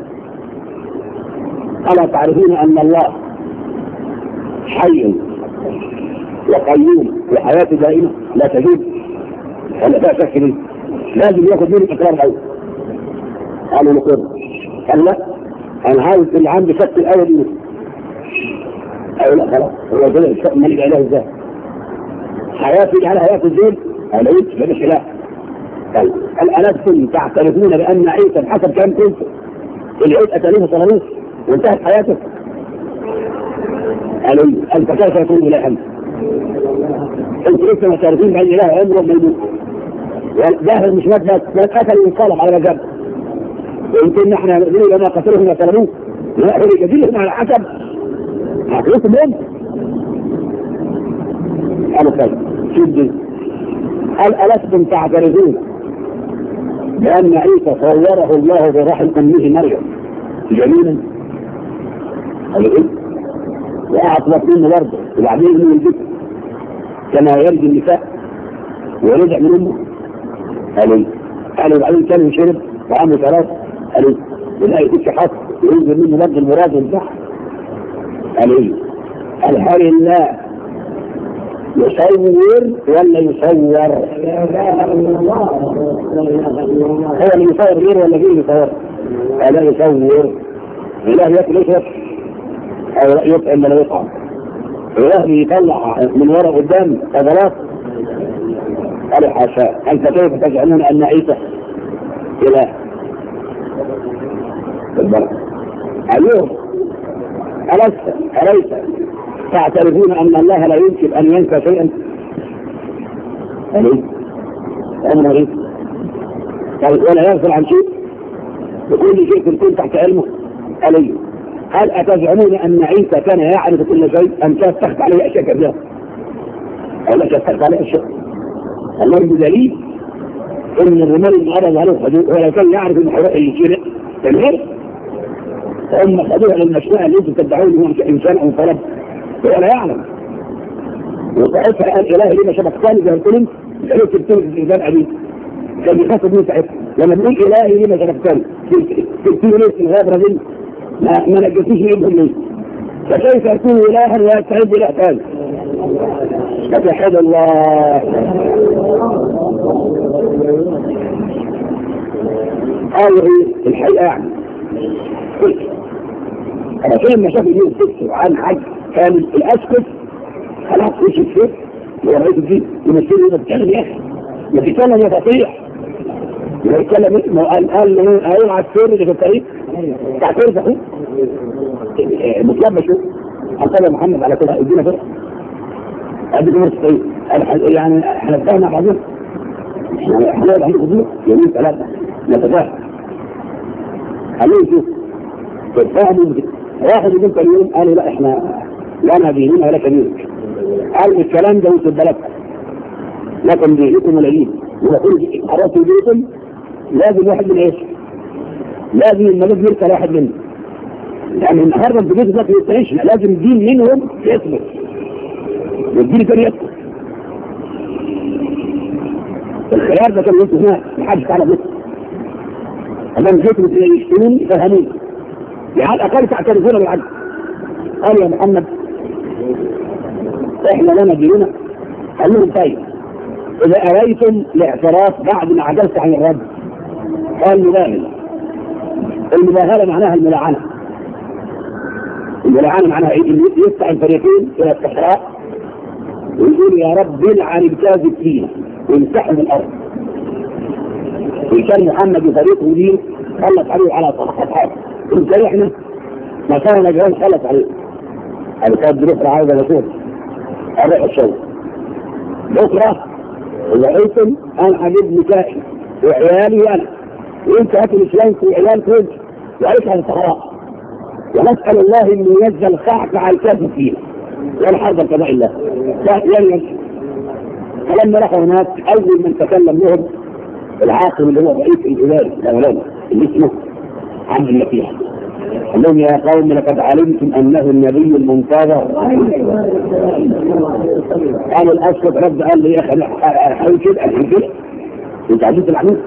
S1: ألا تعرفون أن الله حي وقيوم وحياته دائمة لا تجوز ولا لا شك لازم ياخذ مني تكرار قوي قالوا نقر قال لا أنا عاوز اللي عندي شك الأول قالوا لا خلاص هو كده الشك مالي إله إزاي حياتي على حياة الزين أنا قلت ماليش إله العسل الألستم تعترفون بأن عيسى حسب كم قلت العيد أتانيه طرابيس وانتهت حياته قالوا أنت إيه؟ كيف يكون إلى حمد أنت لسه ما بأن إله أمر ما يموت جاهز مش مات مات قتل صالح على مجاب يمكن نحن نقول لما قتلوه ما طلبوه نأخذ جديدهم على حسب عقلوكم هم قالوا كذا طيب، شدوا قال ألستم تعترفون لأن عيسى صوره الله برحم أمه مريم جميلا وأعطلت منه برضه وبعدين من الجسم كما يلزم النساء ورجع من أمه قالوا قالوا بعدين كان شرب وعمل ثلاث قالوا ولا يكونش حق وينزل منه برضه المراد البحر قالوا قال حول الله يصور ولا يصور؟ هو اللي يصور غير ولا غير يصور؟ لا يصور الاله ياكل يشرب او يطعم ولا يطعم الاله يطلع من ورا قدام قدرات قالوا حاشا انت كيف تجعلون ان عيسى اله؟ بالبركه عليهم ألست أليس تعترفون ان الله لا يمكن ان ينسى شيئا؟ أليس؟ أمر ايه؟ طيب، ولا يغفل عن شيء؟ بكل شيء كنت تحت علمه أليس؟ هل أتزعمون أن عيسى كان يعرف كل شيء أم كان تخت عليه أشياء كثيرة؟ أولا كانت تخفى عليه أشياء الله بدليل أن الرمال اللي عرض عليه الحدود ولا كان يعرف أن حرق اللي شرق كان غير فهم خدوها للمشروع الذي تدعون هو إنسان أو ولا يعلم وضعفها قال اله ليه شبك شبكتني زي ما قلت انت في الجامعه دي كان بيخاف مني ساعتها لما بنقول الهي ليه شبك ثاني سبتني ليه في الغابره دي ما ما نجتنيش منهم ليه فكيف اكون الها واستعد به ثاني فتحد الله قالوا إيه؟ الحقيقه يعني انا فين شاف دي بتكتب عن حاجه كان الاسقف خلاص مش السيف ورئيس الدين يمثل هنا بتعمل يا اخي ما تتكلم يا فطيح ما يتكلم ما قال قال ايه على السر اللي في الطريق بتاع سير اخوه آه، متلبس شو قال محمد على كده ادينا فرق قد جمهور الصعيد يعني احنا اتفقنا بعضنا احنا لا عندي حضور يومين ثلاثه نتفاهم خلينا نشوف تتفاهموا واحد يقول كل يوم قال لا احنا لنا ديننا ولك دينك قال الكلام ده وسط بلد لكم دينكم العيد ويقول حراسي دينكم لازم واحد من ايش؟ لازم الملك يركب واحد منهم يعني النهارده البيوت ده بيتعيش لازم دين منهم يثبت والدين كان يثبت الخيار ده كان يثبت هناك محدش بيت اما ان جيتوا يشتمون يفهمون يعني على الأقل تعترفون بالعدل قال يا محمد احنا لنا ديننا قال لهم طيب اذا اريتم الاعتراف بعد ما عجزت عن الرد قال مباهل المباهله معناها الملاعنه الملاعنه معناها ايه؟ اللي يدفع الفريقين الى الصحراء ويقول يا رب العن الكاذب فينا وامسحه من الارض وان كان محمد وفريقه دين خلص عليه على صفحات ان كان احنا ما كان نجران خلص عليه انا كانت بكرة حاجه أروح قرأ بكره لقيتم انا عاجبني كائن وعيالي انا وانت هاتي الاسلام في عيالك وعيش على الصحراء ونسال الله ان ينزل خعف على الكافر فينا والحرب القضاء الله ينزل فلما راحوا هناك اول من تكلم لهم العاقل اللي هو رئيس الاداري الاولاني اللي اسمه عبد النفيس قل يا قوم لقد علمتم انه النبي المنتظر قال الاسود رد قال لي يا اخي الحين أه، أه، كده الحين أه، كده انت عجبت العميد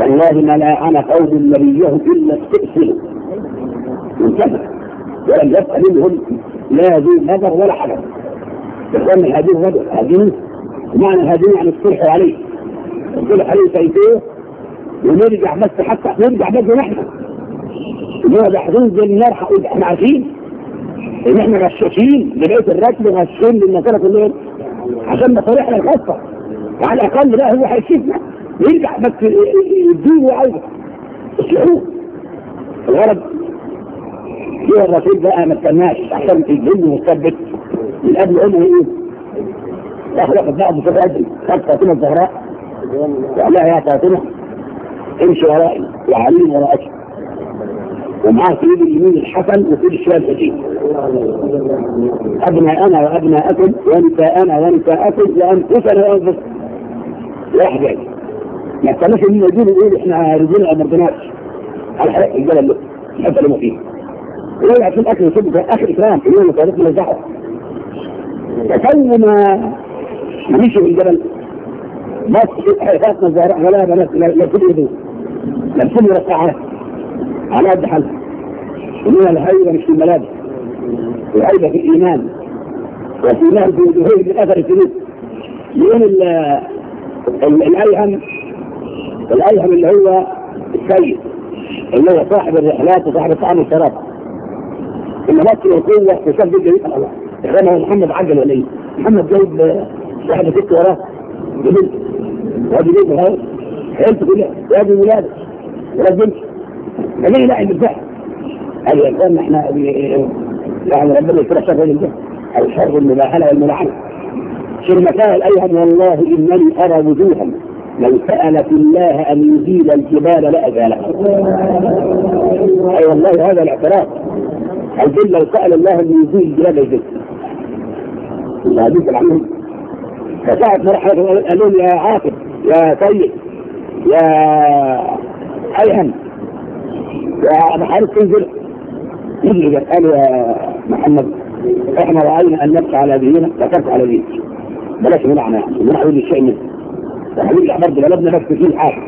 S1: والله ما لا انا قوم نبيهم الا استئسروا انتهى ولم يبقى منهم لا ذو نظر ولا حجر يقول هذه هدي هذه معنى هذه يعني الصلح عليه الصلح عليه سيفيه ونرجع بس حتى نرجع بس نحن نقعد احزان زي النار حقود احنا عارفين ان احنا غشاشين لبقيه الركب غشاشين للمكانه كلهم عشان مصالحنا الخاصه وعلى الاقل بقى هو هيشيفنا يرجع بس يديه وعايزه اصلحوه الغرب فيها الرسول بقى ما استناش عشان الجن مستبت من قبل قوله ايه؟ اخلق بقى في سبعد خد فاطمه الزهراء وقال لها يا فاطمه امشي ورائي وعليم ورائك ومعاه سيد اليمين الحسن وسيد الشمال اكل وانت انا وانت اكل وأنفسنا وانفسنا. واحد يعني. ما تسمعش مين يجيب يقول إحنا رجال ما رضيناش على حق الجلل له الحفة اللي فيه يقول في الاكل يصب آخر إكرام يقول يوم عرفنا نزعه فكل ما نمشي في الجبل بس حياتنا الزهراء ولا بنات لا كل لا لا رفعات على قد حالها ومنها الهيبة مش في الملابس الهيبة في الإيمان والإيمان في ظهور من أثر الذنوب لأن الأيهم الأيهم اللي هو السيد اللي هو صاحب الرحلات وصاحب الطعام والشراب اللي مصر وقوة جدا جديد الله هو محمد عجل وليه محمد جايب صاحب ست وراه جديد وادي جديد هاي عيلته كلها وادي ولادك ولاد بنته ليه لا قال يا يكون احنا يعني ربنا يفرح شر الجهل او شر الملاحنه والملاحنه شر مكان ايهب والله انني ارى وجوها لو سألت الله أن يزيل الجبال لأزالها. ازالها أي والله هذا الاعتراف. الجن لو سأل الله أن يزيل الجبال يزيل. الحديث العميق. فساعة مرحلة قالوا يا عاقب يا سيد يا أيهم وانا عارف تنزل يجي قال يا محمد احنا راينا ان نبقى على دينا وترك على دينك بلاش منعنا يعني منع يقول الشيء منه وهنرجع برضه بلدنا بس في حاجه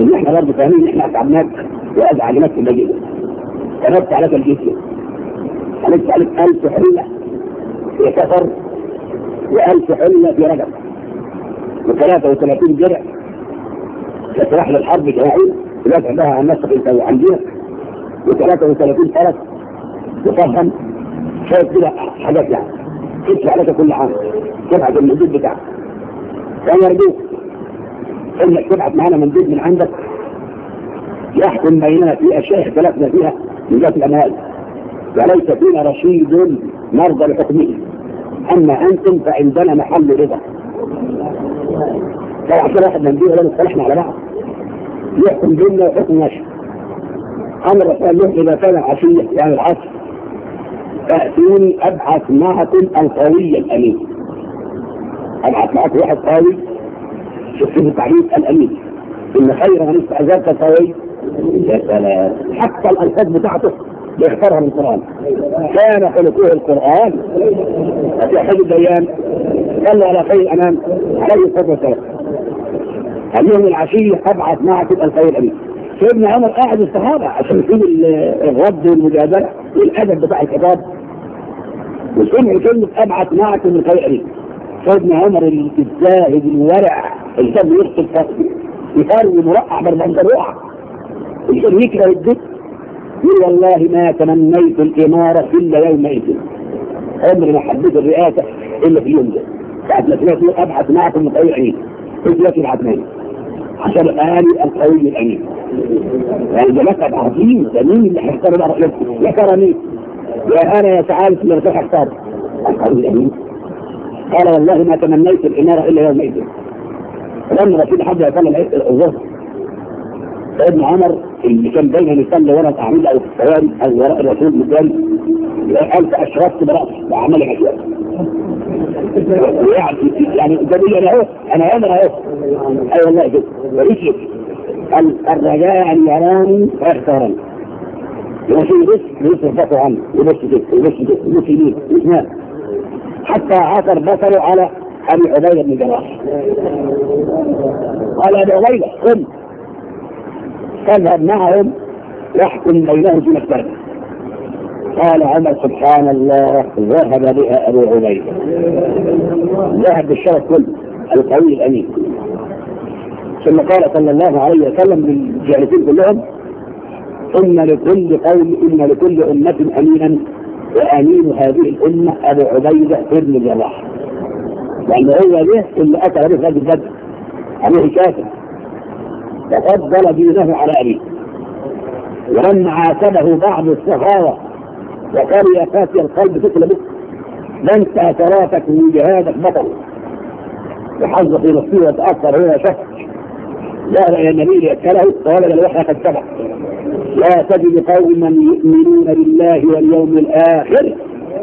S1: ان احنا برضه فاهمين ان احنا اتعبناك وازعجناك في المجيء كتبت عليك الجزيه عليك عليك ألف حلة في سفر وألف حلة في رجب و33 درع تسرح للحرب جواعيل يدافع عندها عن نفسه انت وعن دينك وثلاثة وثلاثين تفهم شايف كده حاجات يعني تدفع لك كل عام تبعت المندوب بتاعك فأنا يعني أرجوك إنك تبعت معانا مندوب من عندك يحكم بيننا في أشياء اختلفنا فيها من جهة الأموال وليس فينا رشيد مرضى لحكمه أما أنتم فعندنا محل رضا لو عشان واحد مندوب ولا نصطلحنا على بعض يحكم جملة وحكم نشر أمر له إذا كان عشية يعني العصر تأتوني أبحث معكم القوي الأمين أبحث معك واحد قوي شفت في الأمين إن خير من استعجابك القوي يا سلام حتى الألفاظ بتاعته بيختارها من القرآن كان خلقوه القرآن أتي أحد الديان قال على خير الأنام عليه الصلاة والسلام اليوم العشيه ابعث ما تبقى الخير قليل سيدنا عمر قاعد الصحابه عشان يكون الرد والمجادله والادب بتاع الكتاب وسمعوا كلمه ابعث ما تبقى الخير قليل سيدنا عمر الزاهد الورع اللي كان يخطب يفرق مرقع ب 40 رقعه يقول يكره الدب يقول والله ما تمنيت الاماره الا يومئذ عمري ما حبيت الرئاسه الا في يوم ده ساعه ما سمعت أبعث معكم مطيعين قدرة العدنين عشان آل القوي الأمين يعني ده لقب عظيم جميل اللي هيختار بقى يا كرمين يا أنا يا سعادة اللي أنا اختار القوي الأمين قال والله ما تمنيت الإمارة إلا يومئذ لما رسول حد العيد إيه، الأوزار سيدنا عمر اللي كان دايما يصلي ورا الأعمال أو الثواب أو وراء الرسول قدام قال فأشرفت برأسي بأعمال عشاء يعني الدليل انا اهو انا اهو انا اهو اي والله كده وايش الرجاء اليراني اختارا وفي بس بس يصرفوا عنه يبص كده يبص كده يبص يمين يشمال حتى عثر بصره على ابي عبيده بن جراح قال ابي عبيده قم تذهب معهم واحكم بينهم في مكتبه قال عمر سبحان الله ذهب بها ابو عبيده ذهب بالشرف كله القوي الامين ثم قال صلى الله عليه وسلم للجالسين كلهم ان لكل قوم ان لكل امه امينا وامين هذه الامه ابو عبيده ابن الجراح لان هو به اللي اتى به هذا بدر عليه كافر تفضل دينه على ابيه ولما عاتبه بعض الصحابه وقال يا قاسي القلب ثقل بك لن من وجهادك مطر وحظ في نفسه وتاثر هنا شك لا لا يا نبيل اكله طالب الوحي قد سبع لا تجد قوما يؤمنون بالله واليوم الاخر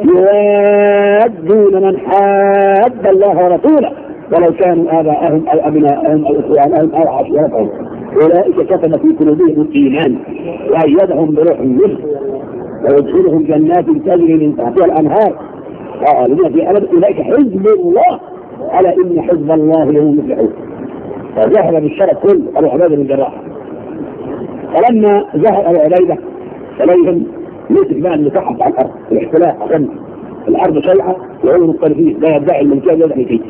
S1: يوادون من حاد الله ورسوله ولو كانوا اباءهم او ابناءهم او اخوانهم او عشيرتهم اولئك كتب في قلوبهم الايمان وايدهم بروح منه ويدخلهم جنات تجري من تحتها الانهار قالوا في ابد اولئك حزب الله الا ان حزب الله هم المفلحون فذهب بالشرف كله ابو عبيده بن جراح فلما ذهب ابو عبيده اليهم مسك بقى تحت على الارض الاحتلال عشان الارض شيعه وهم مختلفين لا يدعي الملكيه ولا يدعي فيه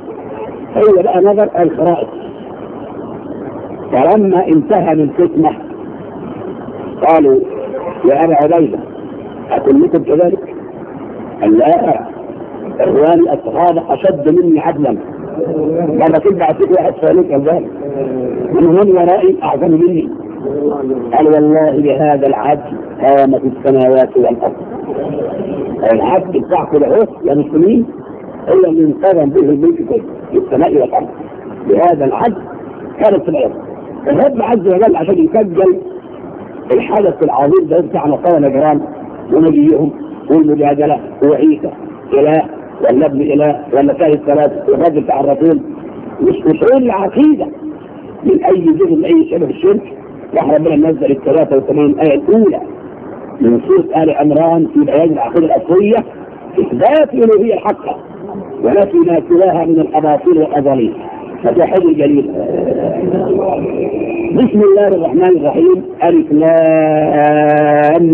S1: هو بقى نظر الخرائط فلما انتهى من فتنه قالوا يا ابا عبيده لكم كذلك؟ قال لا إخواني الصحابة أشد مني عدلا لما كنت أعطيك واحد ثاني قال ذلك من هم ورائي أعظم مني قال والله بهذا العدل قامت السماوات والأرض العدل بتاعكم ده يا مسلمين هو اللي انقذ به البيت كله في السماء والأرض بهذا العدل كانت الأرض الرب عز وجل عشان يسجل الحدث العظيم ده بتاع مقام نجران ونبيهم والمجادلة وعيسى إله ولا ابن إله ولا ثالث الثلاثة وهذا بتاع الرسول مش أصول العقيدة من أي جزء من أي شبه الشرك راح ربنا نزل ال 83 الآية الأولى من سورة آل عمران في بيان العقيدة الأصلية إثبات الألوهية هي ونفي ما سواها من الأباطيل والأضاليل التحدي الجليل بسم الله الرحمن الرحيم ألف لام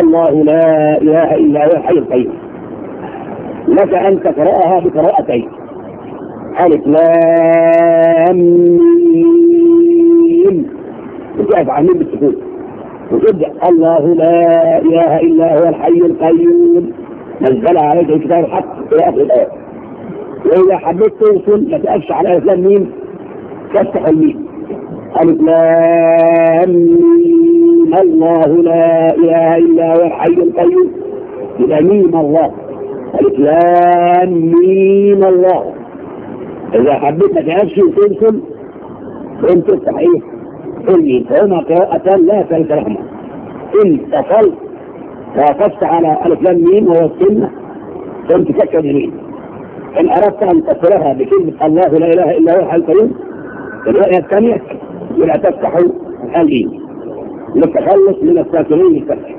S1: الله لا إله إلا هو الحي القيوم لك أن تقرأها بقراءتين ألف لام وتقف عامل بالسكون وتبدأ الله لا إله إلا هو الحي القيوم نزل عليك الكتاب الحق في آخر الآية واذا حبيت توصل ما تقفش على الف مين ميم تفتح الميم الف لام الله لا اله الا هو الحي القيوم يبقى ميم الله الف لام ميم الله اذا حبيت ما تقفش وتوصل فانت تفتح ايه؟ الميم فهنا قراءة لا تلك رحمة ان اتصلت وقفت على الف لام ميم وهو السنه فانت تكتب اليمين إن أردت أن تصلها بكلمة الله لا إله إلا هو الحي قيوم الرؤية الثانية ولا تفتح الإيمان للتخلص من الساكنين الفتح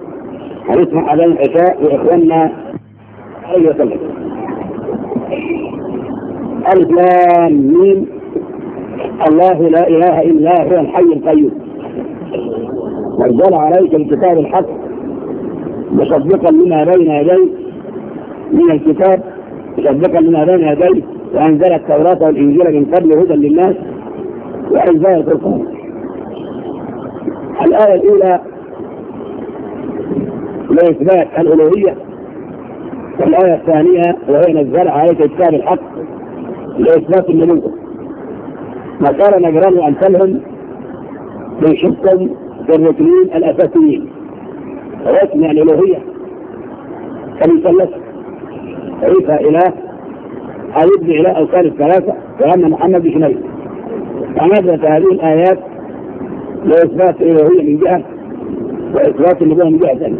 S1: هنسمع على العشاء وإخواننا أي وسلم ألف لام ميم الله لا إله إلا هو الحي القيوم نزل عليك الكتاب الحق مصدقا لما بين يديك من الكتاب يصدقا من هذين هديه وانزل التوراه والانجيل من قبل هدى للناس وانزال القران الايه الاولى لاثبات الالوهيه والآية الثانية وهي نزل عليك كتاب الحق لإثبات الملوك ما قال نجران وأمثالهم من شكم بالركنين الأساسيين ركن الألوهية كمثلث عيسى إله أرد إلى أوثان الثلاثة وأن محمد شميل فنزلت هذه الآيات لإثبات الألوهية من جهة وإثبات النبوة من جهة ثانية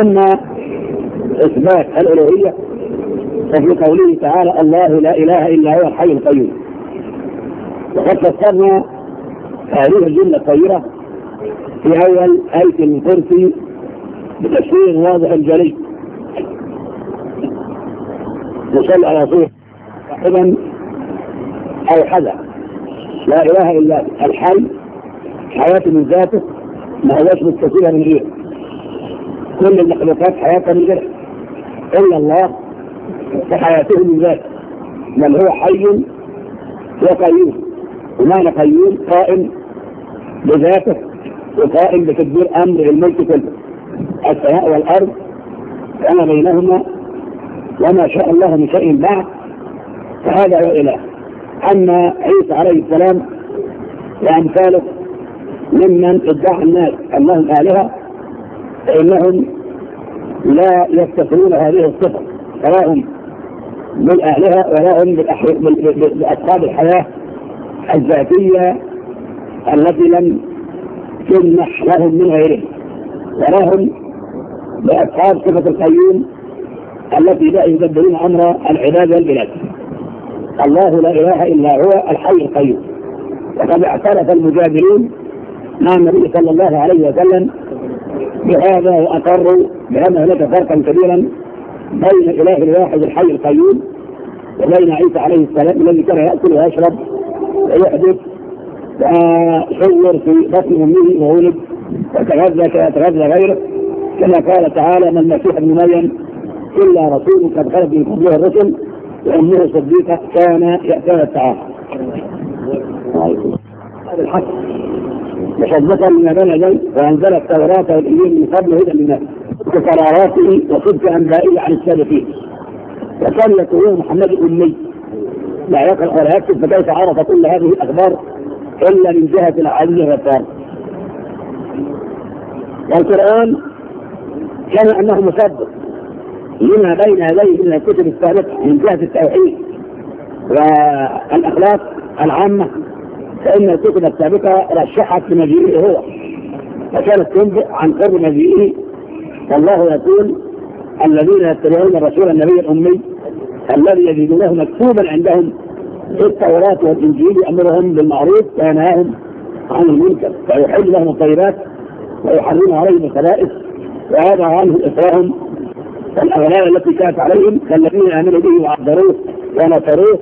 S1: أما إثبات الألوهية ففي قوله تعالى الله لا إله إلا هو الحي القيوم وقد فسرنا هذه الجملة الطيبة في أول آية الكرسي بتشريع واضح الجليد وصل على فيه صاحبا أو حدا لا إله إلا الحي حياة من ذاته ما هوش مستفيده من غيره كل المخلوقات حياتها من غيره إلا الله فحياته من ذاته بل هو حي وقيوم بمعنى قيوم قائم بذاته وقائم بتدبير أمر الملك كله السماء والأرض وأنا بينهما وما شاء الله من شيء بعد فهذا هو إله أما عيسى عليه السلام وأمثاله ممن ادعى الناس أنهم آلهة فإنهم لا يستثنون هذه الصفة فلا هم بالآلهة ولا هم بأصحاب الحياة الذاتية التي لم تمنح لهم من غيرهم ولا هم بأصحاب صفة القيوم التي لا يبدلون امر العباد والبلاد الله لا اله الا هو الحي القيوم وقد اعترف المجادلون مع النبي صلى الله عليه وسلم بهذا واقروا بان هناك فرقا كبيرا بين الاله الواحد الحي القيوم وبين عيسى عليه السلام الذي كان ياكل ويشرب ويحدث وصور في بطن امه وولد وتغذى كما يتغذى غيره كما قال تعالى من المسيح ابن مريم إلا رسول قد خلق من قبله الرسل وأنه صديقة كان يأتون التعافى هذا الحق وصدقا من بنى يديه وأنزل التوراة والإنجيل من قبل هدى للناس بقراراته وصدق أنبائه عن السابقين وكان يقولون محمد أمي لا يقرأ ولا يكتب فكيف عرف كل هذه الأخبار إلا من جهة العزيز والفار والقرآن كان أنه مصدق لما بين يديه من الكتب السابقه من جهه التوحيد والاخلاق العامه فان الكتب السابقه رشحت لمجيئه هو فكانت تنبئ عن قرب مجيئه والله يقول الذين يتبعون الرسول النبي الامي الذي يجدونه مكتوبا عندهم في التوراه والانجيل يامرهم بالمعروف وينهاهم عن المنكر فيحل لهم الطيبات ويحرم عليهم الخبائث ويضع عنهم اثرهم الغلاء التي كانت عليهم كالذين امنوا به وعذروه ونصروه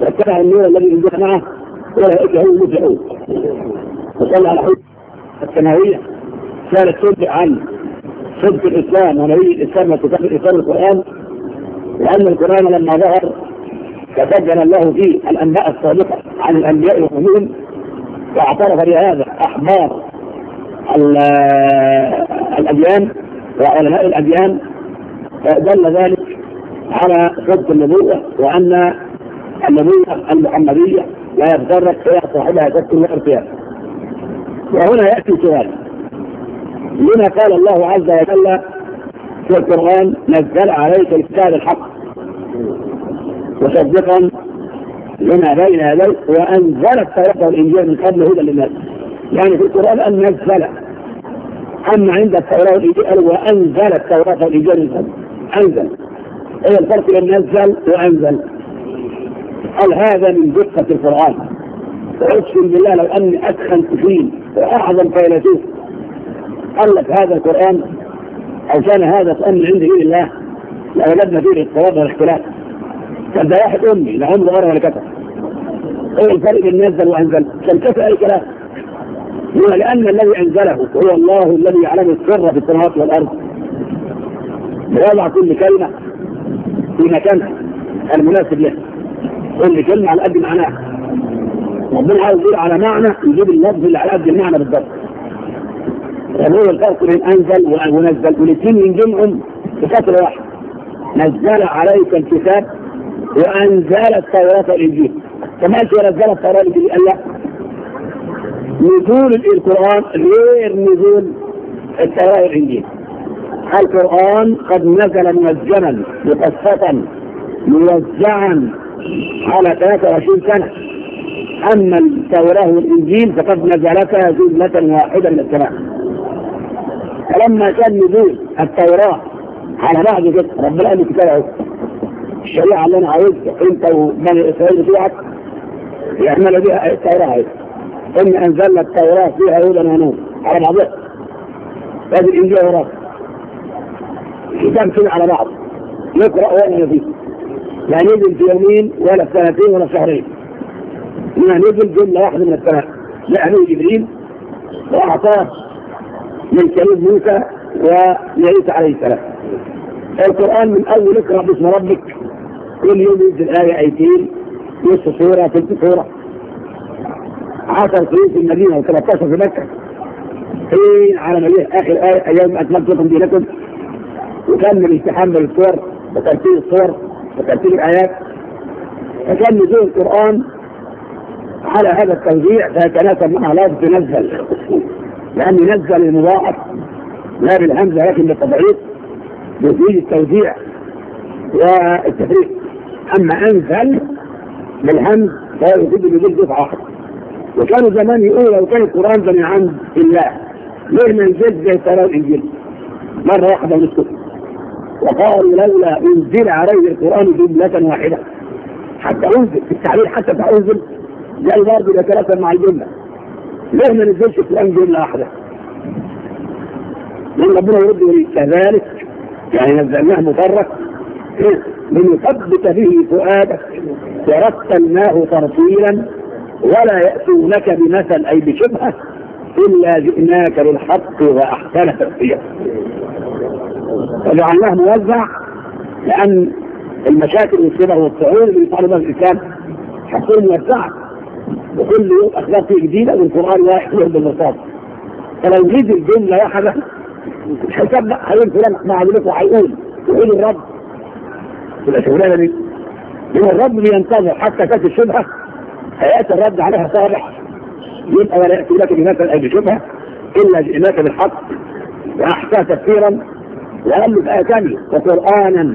S1: واتبعوا النور الذي انزل معه اولئك هم المفلحون وصلى على حب السماويه كانت تنبئ عن صدق الاسلام ونبي الاسلام وكتاب الاسلام القران لان القران لما ظهر تسجل الله فيه الانباء السابقه عن الانبياء والنبيين واعترف بهذا احبار الاديان وعلماء الاديان دل ذلك على صدق النبوة وأن النبوة المحمدية لا يتدرج فيها صاحبها شك ولا وهنا يأتي سؤال لما قال الله عز وجل في القرآن نزل عليك الكتاب الحق وصدقا لما بين هذا وأنزل التوراة والإنجيل من قبل هدى للناس يعني في القرآن أن نزل أما عند التوراة والإنجيل وأنزل التوراة والإنجيل من قبل أنزل إيه الفرق بين نزل وأنزل قال هذا من دقة القرآن أقسم بالله لو أني أدخل فيه وأعظم فيلسوف قال لك هذا القرآن أو كان هذا تأمن عند غير الله لأولادنا فيه الاضطراب والاختلاف كان ده واحد أمي لا عمره غيره ولا كتب ايه الفرق بين نزل وانزل؟ كان كتب اي كلام لأن الذي أنزله هو الله الذي يعلم السر في السماوات والأرض ويضع كل كلمة في مكانها المناسب لها كل كلمة على قد معناها ربنا عايز يقول على معنى يجيب اللفظ اللي على قد المعنى بالضبط يعني هو الفرق بين انزل ونزل والاثنين من جمعهم في فترة واحدة نزل عليك الكتاب وانزل التوراة الانجيل كما قالش ونزل التوراة الانجيل قال لا نزول القرآن غير نزول التوراة الانجيل القرآن قد نزل منجما مقصة موزعا على 23 سنة أما التوراة والإنجيل فقد نزلتا جملة واحدة من السماء فلما كان نزول التوراة على بعض كده ربنا قال كده الشريعة اللي أنا عاوزها أنت وبني إسرائيل بتوعك يعملوا بيها التوراة هي إن أنزلنا التوراة فيها هدى ونور على بعضها هذه الإنجيل وراثة كتاب سنة على بعض يقرأ ولا يزيد لا نزل في يومين ولا في سنتين ولا في شهرين ما نزل جملة واحدة من الثلاث جاءه جبريل وأعطاه من كريم موسى وعيسى عليه السلام القرآن من أول اقرأ باسم ربك كل يوم ينزل آية آيتين نص سورة ثلث سورة عشر سنين في المدينة و13 في مكة حين على مليح آخر آية أيام أكملت لكم لكم وكان يتحمل الصور وترتيب الصور وترتيب الآيات فكان نزول القرآن على هذا التوزيع فيتناسب معها لفظ تنزل لأن ينزل المضاعف لا بالهمزة لكن بالتضعيف يزيد التوزيع والتفريق أما أنزل بالهمز فهو يزيد بجد دفعة وكانوا زمان يقولوا لو كان القرآن ده من عند الله ليه ما نزلش زي ترى الإنجيل مرة واحدة ونسكت وقالوا لولا انزل عليه القران جمله واحده حتى انزل في التعبير حتى انزل جاي برضه يتلازم مع الجمله ليه ما نزلش القران جمله واحده؟ لان ربنا يرد لي كذلك يعني نزلناه مفرق لنثبت به فؤادك ورتلناه ترتيلا ولا يأتونك بمثل أي بشبهة إلا جئناك بالحق وأحسن تفسيرا وجعلناه موزع لأن المشاكل والشبه والطعون اللي طالب الإسلام حصول موزعة وكل يوم أخلاق فيه جديدة والقرآن واحد يهد البساط فلو جيت الجملة واحدة الحساب لا هيقول فلان ما عملته هيقول يقول الرب تبقى شغلانة دي لأن الرب بينتظر حتى تأتي الشبهة هيأتي الرد عليها صالح يبقى ولا يأتي لك بمثل أي شبهة إلا جئناك بالحق وأحسن تفسيرا وقال في آية ثانية وقرآنا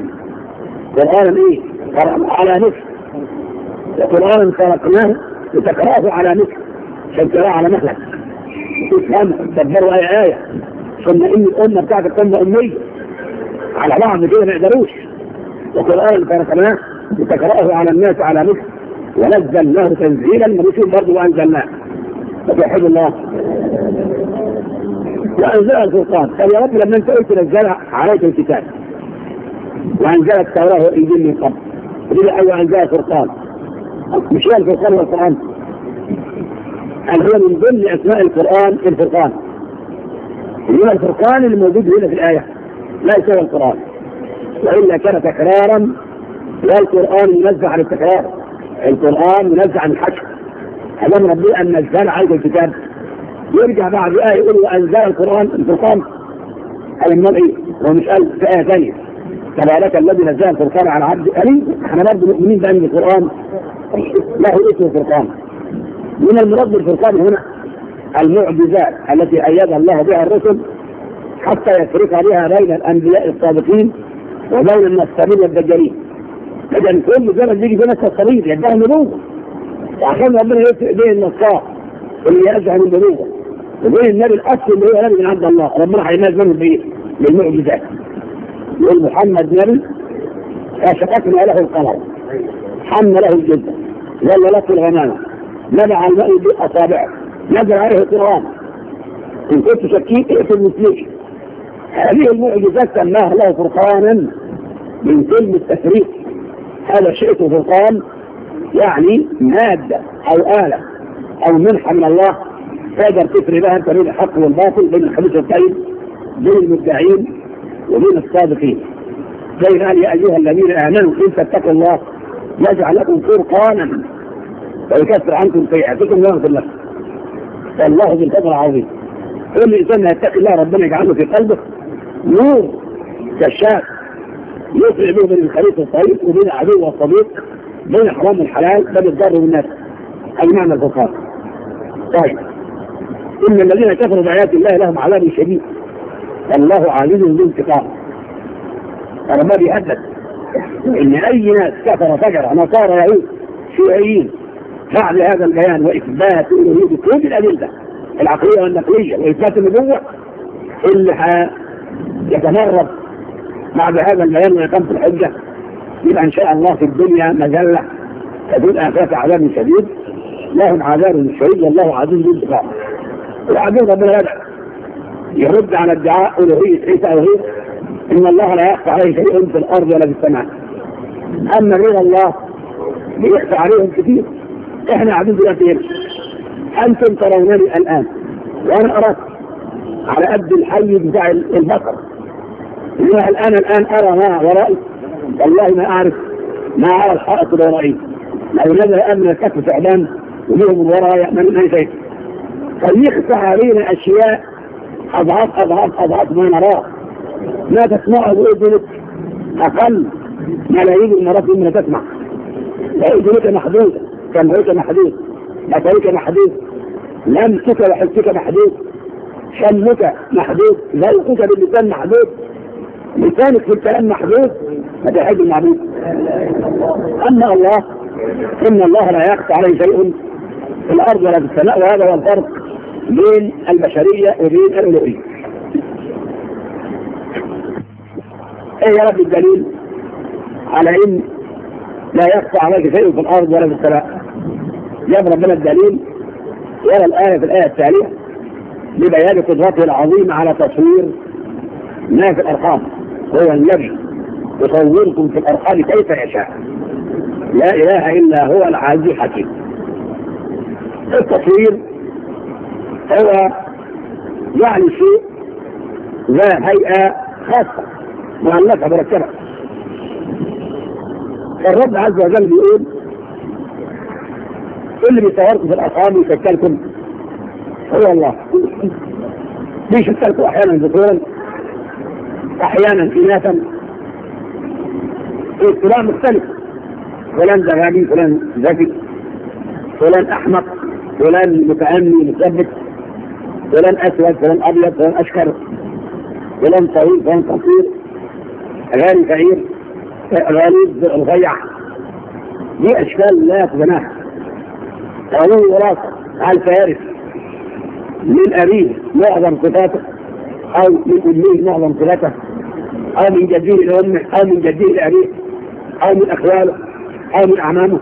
S1: قرآنا إيه؟ قرآن على نفس وقرآنا خلقناه لتقرأه على نفس عشان تقرأه على مهلك تفهم تدبروا أي آية ثم إن الأمة بتاعتك أمة أمية على بعض كده ما يقدروش وقرآن خلقناه لتقرأه على الناس على مصر ونزلناه تنزيلا ملوش برضه وأنزلناه فتوحيد الله وأنزل الفرقان قال يا رب لما أنت قلت نزل عليك الكتاب وأنزل التوراة والإنجيل من قبل قيل أيوة أنزل الفرقان مش هي الفرقان والقرآن هو من ضمن أسماء القرآن الفرقان هو الفرقان الموجود هنا في الآية لا يسوى القرآن وإلا كان تكرارا والقرآن منزه عن التكرار القرآن منزه عن الحشر أمام ربي أن نزل عليك الكتاب يرجع بعد آية يقول له وأنزل القرآن الفرقان أي النبي هو مش قال في آية ثانية تبارك الذي نزل القرآن على عبد أليم احنا برضه مؤمنين بأن القرآن لا هو اسم فرقان من المراد بالفرقان هنا المعجزات التي أيدها الله بها الرسل حتى يفرق بها بين الأنبياء الصادقين وبين النسابين الدجالين اذا كل زمن بيجي بين الصليب يدعي النبوة وعشان ربنا يفرق بين النصار اللي يزعم النبوة وزي النبي الاصل اللي هو نبي من عند الله ربنا هينزل بايه؟ بالمعجزات يقول محمد نبي فشققنا له القمر حمى له الجده لك الغمامه نبع الماء باصابعه نزل عليه القران ان كنت شكيت اقتل مثلك هذه المعجزات سماها له فرقانا من كلمه تفريق هذا شئت فرقان يعني ماده او اله او منحه من الله تقدر تفرق لها بين الحق والباطل بين الحديث والطيب بين المدعين وبين الصادقين زي قال يا ايها الذين امنوا ان تتقوا الله يجعل لكم فرقانا ويكفر عنكم سيئاتكم ويغفر لكم والله ذو الفضل العظيم كل انسان يتقي الله ربنا يجعله في قلبه نور كشاف يفرق به بين الخليط والطيب وبين العدو والصديق بين حرام والحلال ده بيتضر بالناس اجمعنا نعم الفقهاء طيب ان الذين كفروا بآيات الله لهم عذاب شديد الله عليم ذو انتقام انا ما بيهدد ان اي ناس كفر فجر نصارى يهود شيوعيين بعد هذا البيان واثبات الوهود كل الادله العقليه والنقليه واثبات النبوه اللي يتمرد بعد هذا البيان وإقامة الحجة يبقى إن شاء الله في الدنيا مجلة تدل آفات عذاب شديد لهم عذاب شديد والله عزيز ذو انتقام ابن بالوضع يرد على ادعاء الوهيه عيسى الوهيه ان الله لا يخفى عليه شيء في الارض ولا في السماء اما غير الله يخفى عليهم كثير احنا قاعدين دلوقتي انتم ترونني الان وانا اراك على قد الحي بتاع البقر انا الان الان ارى ما ورائي والله ما اعرف ما اعرف الحائط اللي ورائي لو نزل امن كف فعلان ومنهم من وراء يعملون اي شيء فليخفى يخفى علينا أشياء أضعاف أضعاف أضعاف ما نراه ما تسمعه بإذنك أقل ملايين المرات مما تسمع فإذنك محدود سمعك محدود بصرك محدود لمسك وحسك محدود شمك محدود ذوقك باللسان محدود لسانك في الكلام محدود ما فتحج المعبود أما الله إن الله لا يخفى عليه شيء في الأرض ولا في السماء وهذا هو الفرق بين البشرية وبين الألوهية ايه يا رب الدليل على ان لا يخفى عليك شيء في الارض ولا في السماء جاب ربنا الدليل يرى الآية في الآية التالية لبيان قدرته العظيمة على تصوير ما في الأرقام هو النبي يصوركم في الأرقام كيف يشاء لا إله إلا هو العزيز الحكيم التصوير هو يعني شيء ذا هيئة خاصة معلقة مركبة الرب عز وجل بيقول اللي بيصوركم في الأصحاب يشكلكم هو الله بيشكلكم أحيانا ذكورا أحيانا إناثا اطلاع مختلف فلان ده غبي فلان ذكي فلان أحمق فلان متأمي مثبت ولن اسود ولن ابيض ولن اشكر ولن طويل ولن قصير غير فقير غريب رفيع دي اشكال لا يقبلها قانون وراثه على الفارس من ابيه معظم صفاته او من امه معظم صفاته او من جديه لامه او من جديه الأريه او من اخواله او من اعمامه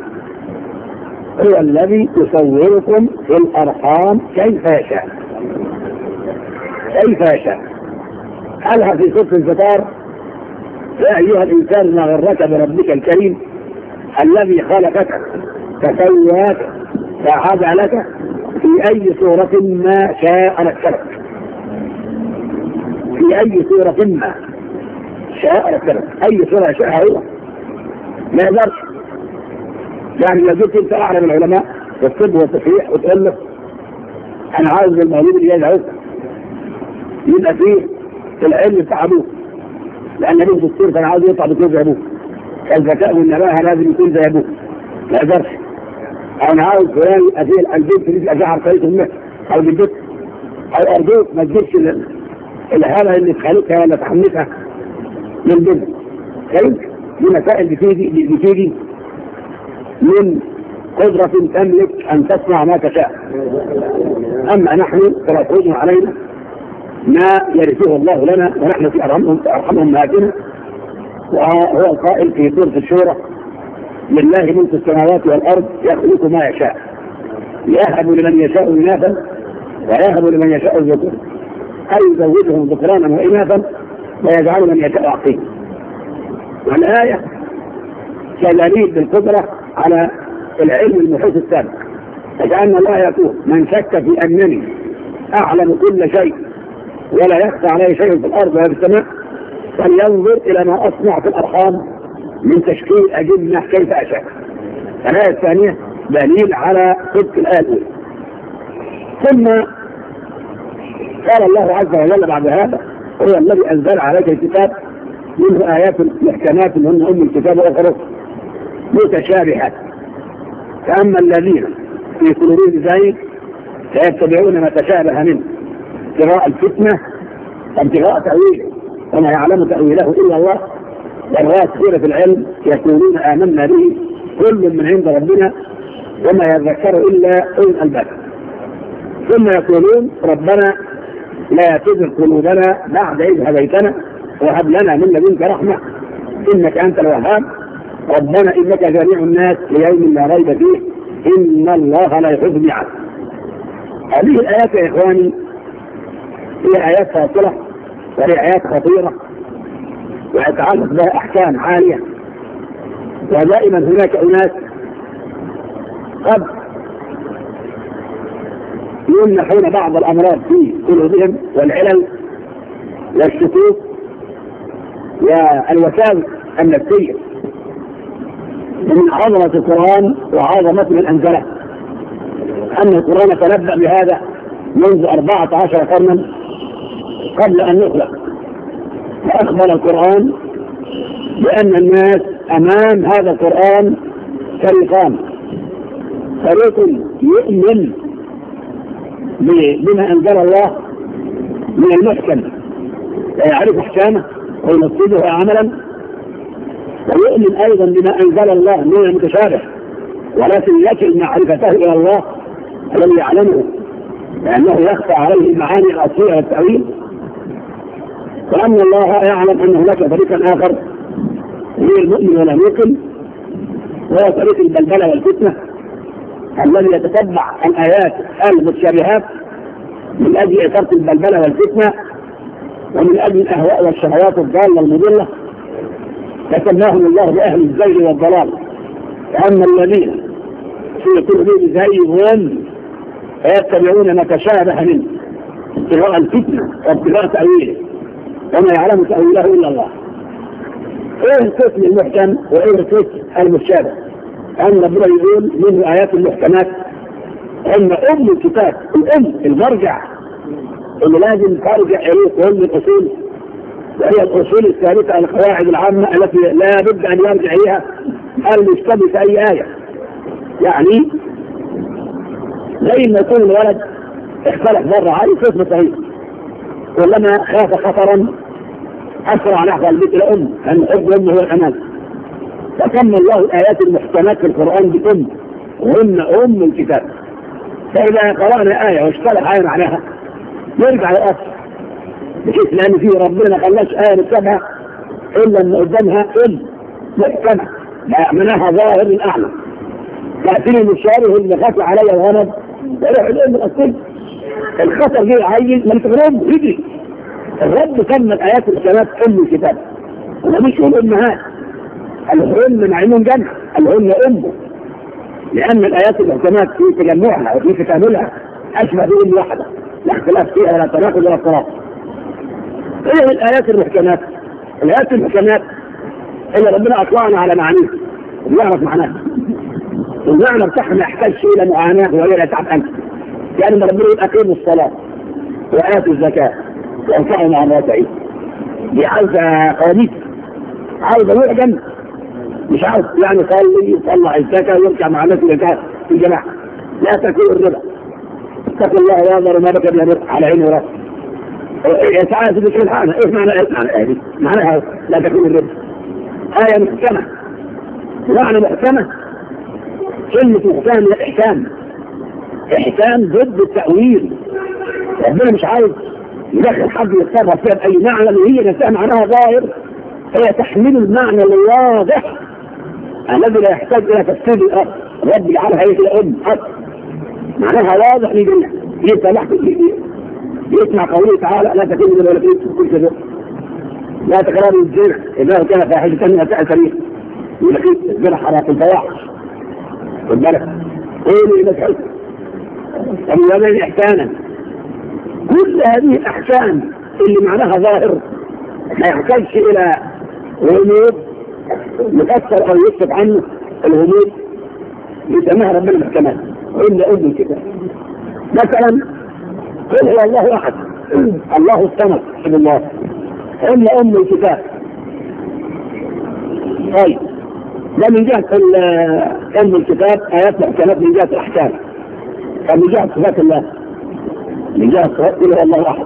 S1: هو الذي يصوركم في الارحام كيف يشاء كيف يشاء قالها في سورة الفطار يا أيها الإنسان ما غرك بربك الكريم الذي خلقك فسواك لك في أي صورة ما شاء نكرك في أي صورة ما شاء نكرك أي صورة يشاءها هو ما يقدرش يعني لو جبت أنت أعلم العلماء الطب والتصحيح وتقول لك أنا عاوز المولود اللي عاوزه يبقى فيه العلم بتاع ابوه لان في دكتور كان عاوز يطلع دكتور زي ابوه الذكاء والنباهه لازم يكون زي ابوه ما يقدرش انا عاوز فلان ازيل البيت اللي عرقيه عرقيته او البيت او ارجوك ما تجيبش الهاله اللي تخلقها ولا تحمسها للبنت طيب دي مسائل بتيجي بتيجي من قدرة تملك أن تصنع ما تشاء أما نحن فلا علينا ما يرثه الله لنا ونحن في ارحمهم ارحمهم ماتنا وهو القائل في سوره الشورى لله ملك السماوات والارض يخلق ما يشاء يهب لمن يشاء اناثا ويهب لمن يشاء الذكور اي يزوجهم ذكرانا واناثا ويجعل من يشاء عقيم والايه دلاليل بالقدره على العلم المحيط السابق اذ الله يقول من شك في انني اعلم كل شيء ولا يخفى عليه شيء في الارض ولا في السماء فلينظر الى ما اصنع في الارحام من تشكيل اجنه كيف اشاء. الايه الثانيه دليل على صدق الايه الاولى. ثم قال الله عز وجل بعد هذا هو الذي انزل عليك الكتاب منه ايات محكمات من ام الكتاب واخرى متشابهات فاما الذين في قلوبهم زيد فيتبعون ما تشابه منه ابتغاء الفتنة ابتغاء تأويله وما يعلم تأويله إلا الله والرواة كثيرة في العلم يقولون آمنا به كل من عند ربنا وما يذكر إلا أول الألباب ثم يقولون ربنا لا تزغ قلوبنا بعد إذ هديتنا وهب لنا من لدنك رحمة إنك أنت الوهاب ربنا إنك جميع الناس ليوم لا ريب فيه إن الله لا يحب معك هذه الآيات يا إخواني فيها آيات فاصلة وهي آيات خطيرة ويتعلق بها أحكام عالية ودائما هناك أناس قد يمنحون بعض الأمراض في قلوبهم والعلل والشكوك والوسائل النفسية من عظمة القرآن وعظمة من أنزله أن القرآن تنبأ بهذا منذ أربعة عشر قرنا قبل أن يخلق فأخبر القرآن بأن الناس أمام هذا القرآن فريقان فريق يؤمن بما أنزل الله من المحكم ويعرف أحكامه وينفذه عملا ويؤمن أيضا بما أنزل الله من المتشابه ولكن يكل معرفته إلى الله الذي يعلمه لأنه يخفى عليه المعاني الأصلية والتأويل وأن الله يعلم أن هناك فريقا آخر غير المؤمن ولا الموقن وهو فريق البلبلة والفتنة الذي يتتبع الآيات المتشابهات من أجل إثارة البلبلة والفتنة ومن أجل الأهواء والشهوات الضالة المضلة فسماهم الله بأهل الزيغ والضلال اما الذين في قلوبهم زيغ فيتبعون ما تشابه منه ابتغاء الفتنة وابتغاء تأويله وما يعلم تأويله إلا الله ايه القسم المحكم وايه القسم المشابه أن ربنا يقول منه آيات المحكمات أن أم الكتاب الأم المرجع اللي لازم ترجع إليه وأم الأصول وهي الأصول الثابتة القواعد العامة التي لا بد أن يرجع إليها المشتبه في أي آية يعني زي ما يكون الولد اختلف مرة عليه قسم صحيح ولما خاف خطرا أسرع لحظة البيت أم أن حب أم هو الأمان فكم الله الآيات المحكمات في القرآن بأم وهن أم الكتاب فإذا قرأنا آية واشتلق آية معناها نرجع لأسر بحيث لأن فيه ربنا ما خلاش آية نتبعها إلا أن قدامها أم محكمة معناها ظاهر أعلى تأتيني الشارع اللي خاف عليا الغنم يروح الأم الأصيل الخطر جه عيل ما تغرب يجري الرب كمل آيات الشباب أم الكتاب وده مش هو الأمهات الهن منعين جنة الهن أمه لأن الآيات الاهتمام في تجمعها وفي تكاملها أشبه بأم واحدة لا اختلاف فيها ولا تناقض ولا اضطراب إيه الآيات المحكمات؟ الآيات المحكمات اللي ربنا أطلعنا على معانيها ونعرف معناها والمعنى بتاعها ما يحتاجش إلى معاناة ولا إلى تعب أنت يعني ربنا يقول أقيموا الصلاة وآتوا الزكاة وانفعنا عن وسعي دي عايزة قوانيس عايزة روح جنة مش عاوز يعني صلي يطلع الزكاة ويرجع مع اللي الزكاة في الجماعة لا تكون الربا اتقوا الله يا ذر ما بك من على عيني وراسي يتعايز إيه، مش الحانة ايه معنى ايه معنى ايه معنى إيه؟ لا تكون الربا آية محكمة معنى محكمة كلمة محكمة من الإحكام إحكام ضد التأويل ربنا مش عايز لا حد يصابها فيها بأي معنى اللي هي نفسها معناها ظاهر هي تحمل المعنى الواضح الذي لا يحتاج الى تفسير الأرض رب يجعلها هي الام حتى معناها واضح للجميع يسمع يسمع قوله تعالى لا تكلم ولا تكون كل شيء لا تكلم الزنا إذا كان فاحشة من اساء الفريق يقول لك الزنا حرام الفواحش خد بالك قولوا الى الحكم طب ومن احسانا كل هذه الأحكام اللي معناها ظاهر ما يحتاجش إلى غموض مفسر أو يكتب عنه الغموض يسميها ربنا بالكمال إلا أم كده مثلا قل هو الله أحد الله الصمد سبحان الله إلا أم الكتاب طيب ده من جهة أم الكتاب آيات محكمات من جهة الأحكام فمن جهة صفات الله من جهه توكله هو الله احد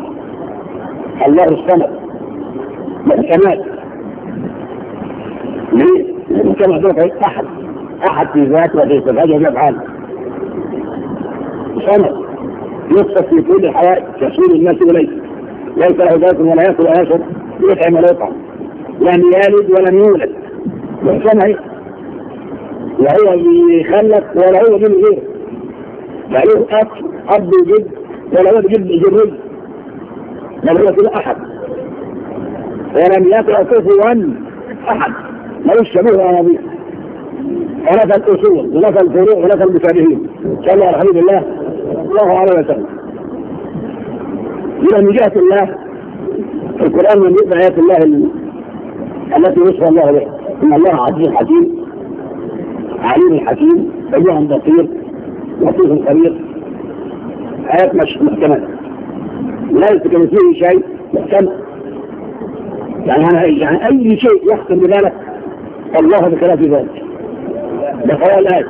S1: الله الصمد الكمال ليه؟ لان كان عندنا احد احد في ذاته وفي صفاته وفي افعاله صمد يقصد في كل الحياه تشير الناس اليه ليس له ذات ولا ياكل ولا يشرب يطعم ولا يطعم لم يلد ولم يولد وكان هي لا هو بيخلف ولا هو من غيره بل يعني له اب اب وجد ولا يجب يجرد لم يكن احد ولم يقع كفوا احد ملوش يشبه على نبيه ولك الاصول ولك الفروع ولك المشابهين صلى الله حبيب الله الله على وسلم اذا من جهه الله القران من ايات الله التي وصف الله بها ان الله عزيز حكيم عليم حكيم أيها بصير لطيف خبير آيات كمان لا يتكلم فيه شيء محكم يعني يعني أي شيء يحكم بذلك الله بخلاف ذلك ده قراءة الآية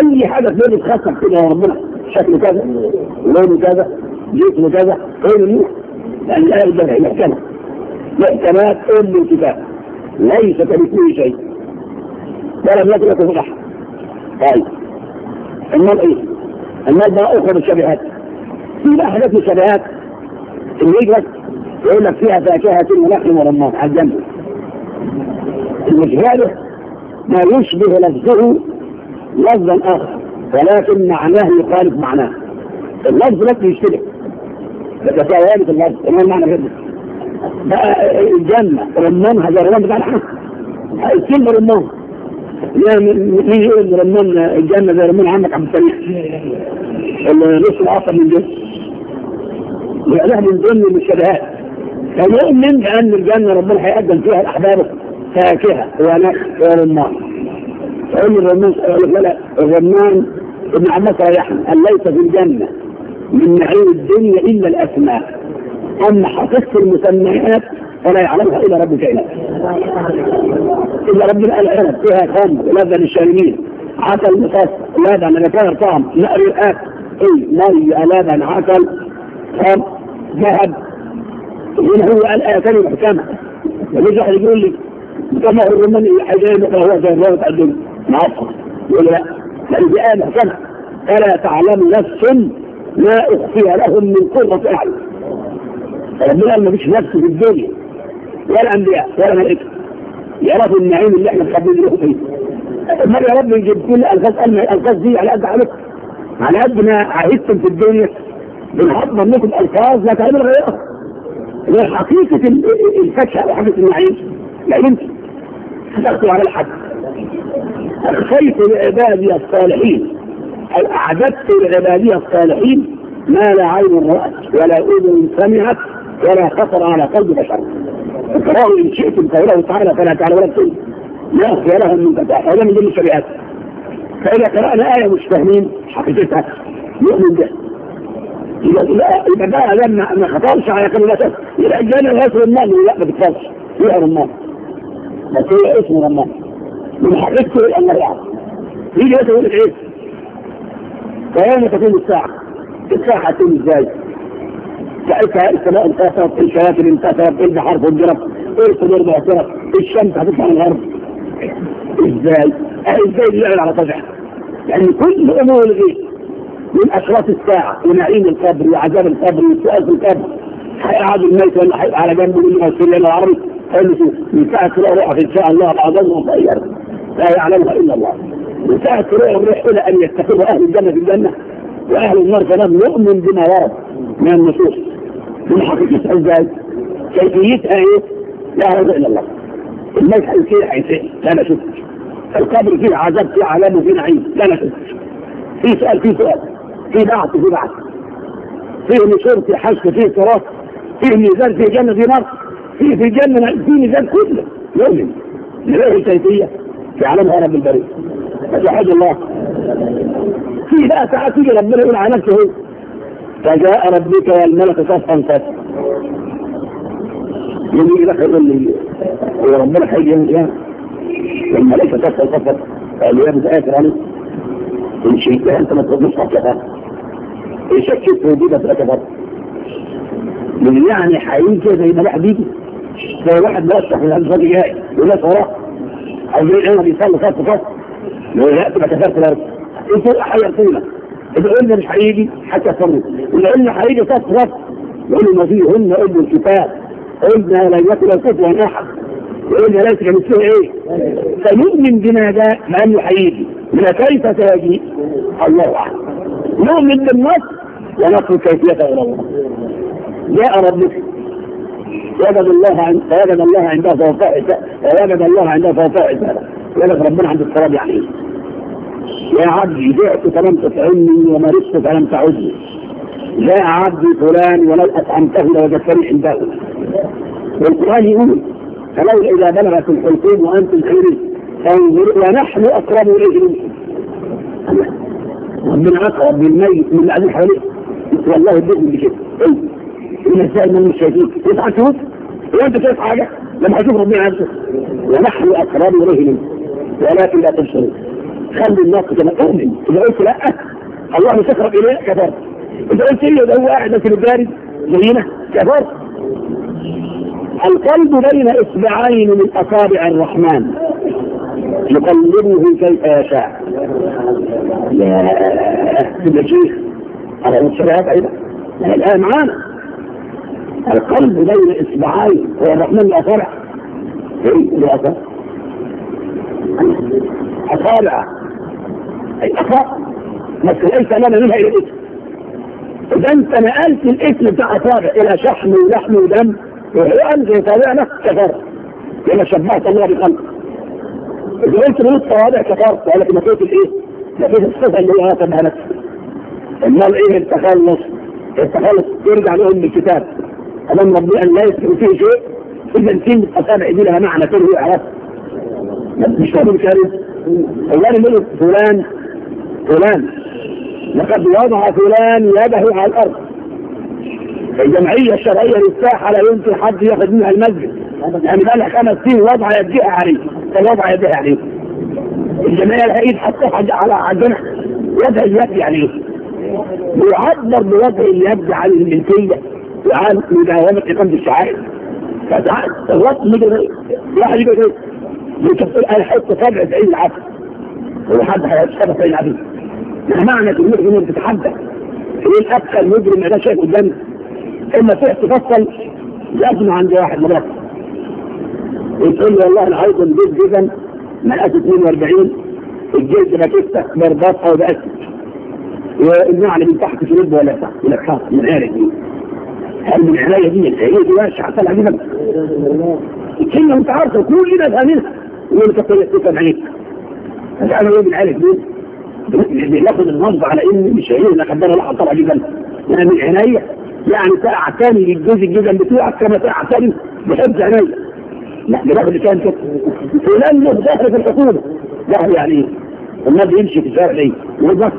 S1: أي حاجة تقول تخصم كده يا ربنا شكله كذا لونه كذا جسمه كذا قيل منه لأن الآية ده محكمة محكمات أم الكتاب ليس كمثله شيء ولا بلاك لكم فضح طيب النار إيه؟ النار بقى أخرى بالشبهات في لحظة مشابهات اللي يقول لك فيها فاكهة ولحم ورمان على الجنب المجهاله ما يشبه لفظه لفظا اخر ولكن معناه يخالف معناه اللفظ لك يشتبه تتساوي في اللفظ ما المعنى كده بقى الجنة رمانها زي رمان بتاع الحق الكلمه رمان لا مين يقول رمان الجنه زي رمان عمك عبد السميع اللي نص العصر من دول لا يعني من ضمن المشابهات كان يؤمن بان الجنه ربنا هيقدم فيها الاحباب فاكهه ونخل ورمان فقال الرمان لا الرمان ابن عمك ريحنا قال ليس في الجنه من نعيم الدنيا الا الاسماء اما حقيقه المسميات ولا يعلمها الا رب الكائنات الا رب العنب فيها خام لذة للشاربين عسل مصاص لاذع من كان طعم نقر الآك اي مي لاذع عسل خام ذهب هنا هو الآيتان المحكمة يجي واحد يقول لي كما هو الروماني حاجين هو زي ما تقدم معصر يقول لا لأن دي آية ألا تعلم نفس ما أخفي لهم من قرة أعين ربنا ما فيش نفس في الدنيا والانبياء والملائكه يعرفوا النعيم اللي احنا متقبلين له فيه امال يا رب نجيب كل الالفاظ دي على قد عليك على قد ما عهدتم في الدنيا بنحط منكم الفاظ لا تعمل غيرها غير حقيقه الفتح او النعيم لا يمكن حصلتوا على الحد اخفيت لعبادي الصالحين اعددت لعبادي الصالحين ما لا عين رأت ولا اذن سمعت ولا خطر على قلب بشر اقرأوا إن شئتم قوله تعالى فلا تعلمون ما أخفي لهم من قطع هذا من جميع الشريعات فإذا قرأنا آية مش فاهمين حقيقتها يؤمن بها إذا ده لما ما خطرش على كل الاسد يبقى الجنه لا رمان لا ما بتخافش فيها رمان بس هي اسم رمان من حقيقته الامر يعني يجي يقول ايه؟ فهنا تكون الساعه الساعه تكون ازاي؟ ساعتها السماء انتصرت الكواكب انتصرت البحار فجرت القدور بعثرت الشمس هتطلع الغرب ازاي؟ ازاي اللعب على طبيعه؟ يعني كل امور دي من اشراط الساعه ونعيم القبر وعذاب القبر وسؤال في القبر هيقعد الميت ولا هيبقى على جنب يقول له سوريا العربي قال له من ساعه روحك ان شاء الله العظام مطير لا يعلمها الا الله من ساعه طلوع الروح الى ان يستقر اهل الجنه في الجنه واهل النار فلم يؤمن بما ورد من النصوص من حق تسأل ذلك كيفيتها ايه؟ لا رضا الا الله الملك هيصير هيصير لا لا شفت. القبر فيه عذاب فيه علام وفيه نعيم لا انا شفت. في سؤال في سؤال في بعث في بعث فيه نشور في حشد فيه تراث فيه ميزان فيه جنه فيه نار فيه في جنه فيه ميزان كله يؤمن نلاقي الكيفيه في عالمها رب البريد. فسبحان الله في بقى ساعات يجي ربنا يقول على نفسه فجاء ربك والملك صفا صفا يجي لك يقول لي هو ربنا هيجي امتى؟ والملائكه صفا صفا قال لي يا ابن قادر عليك ان شئت انت ما تردش صفا ايه شك موجوده في الاعتبار يعني حقيقي زي ما الواحد بيجي زي واحد مرشح من الانفاق جاي يقول لك وراه عايزين انا بيصلي صف صف يقول لا ما كفرت الارض انت احيا طويله العلم الحقيقي حتى فرد والعلم الحقيقي كثرت علم فيهن علم الكتاب قلنا يكون يكن كفوا احد وقلنا ليس فيه ايه؟ فنؤمن بما جاء مع انه حقيقي كيف تاجي الله اعلم نؤمن بالنص ونترك كيفيته الى الله جاء ربك وجد الله عند وجد الله عندها فوفاء وجد الله عندها فوفاء عباده لك ربنا عند الصلاه عليه يا عبدي بعت فلم تطعمني ومرضت فلم تعدني جاء عبدي فلان ولو اطعمته لوجدتني عنده والقران يقول فلولا اذا بلغت الحلقوم وانتم خيري فانظروا ونحن اقرب اليه منكم ومن اقرب من الميت من اللي قاعدين حواليه والله الدين بكده إيه؟ من ازاي من المشاهدين يسعى شهود هو انت شايف حاجه لما هشوف ربنا عز وجل ونحن اقرب اليه منكم ولكن لا تبصرون خلي الناس انا اؤمن اذا قلت لا الله مش يقرب اليه كفرت اذا قلت ايه ده هو قاعد في البارد زينا كفر القلب بين اصبعين من اصابع الرحمن يقلبه كيف يشاء يا كل شيخ على المشتريات ايضا يعني الان معانا القلب بين اصبعين هو الرحمن الاصابع ايه الاصابع اصابع أي بس مسؤولية أمامي منها إلى ايه إذا أنت نقلت الاسم بتاع أصابع إلى شحم ولحم ودم وهو زي طبيعنا كفرت لما شبهت الله بخلق إذا قلت من الطوابع كفرت ولكن ما قلت الإيه؟ ما قلت الصفة اللي هو شبه نفسه أمال إيه التخلص؟ التخلص يرجع لهم الكتاب أمام ربي أن لا يسلم فيه شيء إلا إن كلمة أصابع دي لها معنى كله عرفت مش فاهم الكلام والله يقول فلان فلان لقد وضع فلان يده على الارض الجمعيه الشرعيه للساحه لا يمكن حد ياخذ منها المسجد يعني بقى لك خمس سنين وضع يديها عليه فالوضع يديها عليه الجمعيه الهيئه حطها على جنح يعني. وضع اليد عليه يعبر بوضع اليد على الملكيه وعن مداومه اقامه الشعائر فتعال الوقت يجي واحد يجي يقول انا حط سبع سعيد العافيه وحد هيتشرف سعيد العافيه ده معنى المجرم اللي بتتحدى ايه الاكثر مجرم ده شايف قدامي اما تروح تفصل لازم عند واحد مرات وتقول له والله انا عايز نضيف جزم مقاس 42 الجلد ما تفتح مرباط او بقت والنعل من تحت في رب ولا تحت ولا خاص من عينك دي هل من عينيا دي العينية دي وحشة حصل عليها الكلمة متعارضه عارفة كل ده فاهمينها وانت تقول لك تفهم طيب، طيب، طيب، هل انا ايه من عينك دي بياخد المنظر على ان مش عيني انا خدامه لحظة طبعا جدا انا يعني من عينيا يعني تاني بالجزء الجزء بتوعك كما تاني بحفظ عينيا لا ده اللي كان كده فلان له ظهر في الحكومه لا يعني ايه؟ النبي يمشي في الشارع ليه؟ وده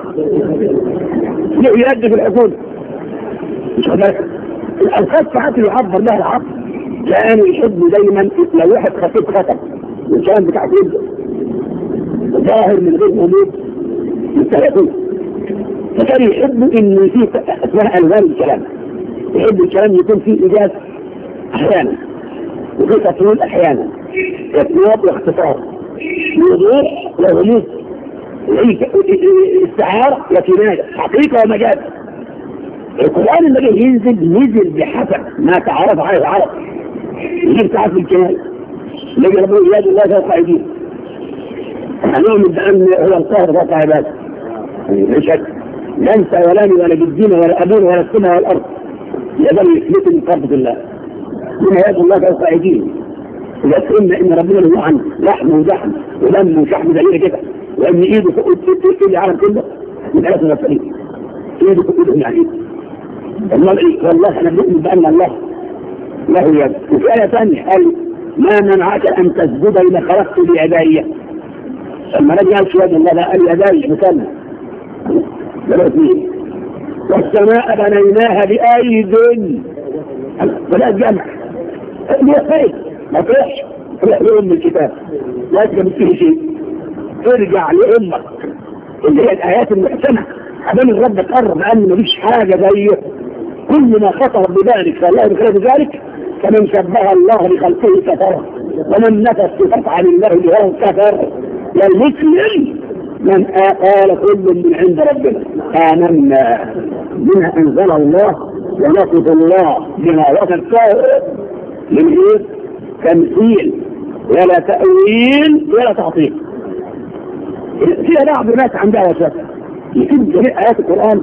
S1: يؤدي في الحكومه مش حضرتك الخط ساعات يعبر لها العقل كانوا يحبوا دايما لو واحد خطيب ختم وكان بتاع كده ظاهر من غير وجود فكان يحب انه في اسمها الوان الكلام يحب الكلام يكون فيه اجاز احيانا وفي تطويل احيانا واطلاق واختصار وضوء وغموض استعارة وكناية حقيقة ومجاز القرآن لما جاي ينزل نزل بحسب ما تعرف عليه العرب يجيب تعرف الكناية لما ربنا الله فوق أيديهم هنؤمن بأن هو القاهر فوق عباده يعني لا شك لا انت ولا لي ولا بالدين ولا ابون ولا السماء والارض يظل يثبت من الله بما يد الله فوق عيدين اذا فهمنا ان ربنا له عن لحم وزحم ولم وشحم زي كده وان ايده فوق العالم كله من ثلاثة مفاهيم ايده فوق ايده يعني والله ايه والله انا بؤمن بان الله له يد وفي ايه ثانيه قال ما منعك ان تسجد لما خلقت بعباديه لما نجعل في وجه هذا الأذان مثلا والسماء بنيناها بأيد ولا جمع هي خير ما تروحش تروح لأم الكتاب لا تجمع فيه شيء ارجع لأمك اللي هي الآيات المحسنة عشان الرب قرب أن مفيش حاجة زيه كل ما خطر ببالك فالله بخلاف ذلك فمن شبه الله بخلقه كفر ومن نفى الصفات عن الله له كفر والمسلم من قال كل من عند ربنا آمنا بما أنزل الله ونقض الله بما وصف من إيه؟ تمثيل ولا تأويل ولا تعطيل فيها بعض الناس عندها وسوسة يكتب جميع آيات القرآن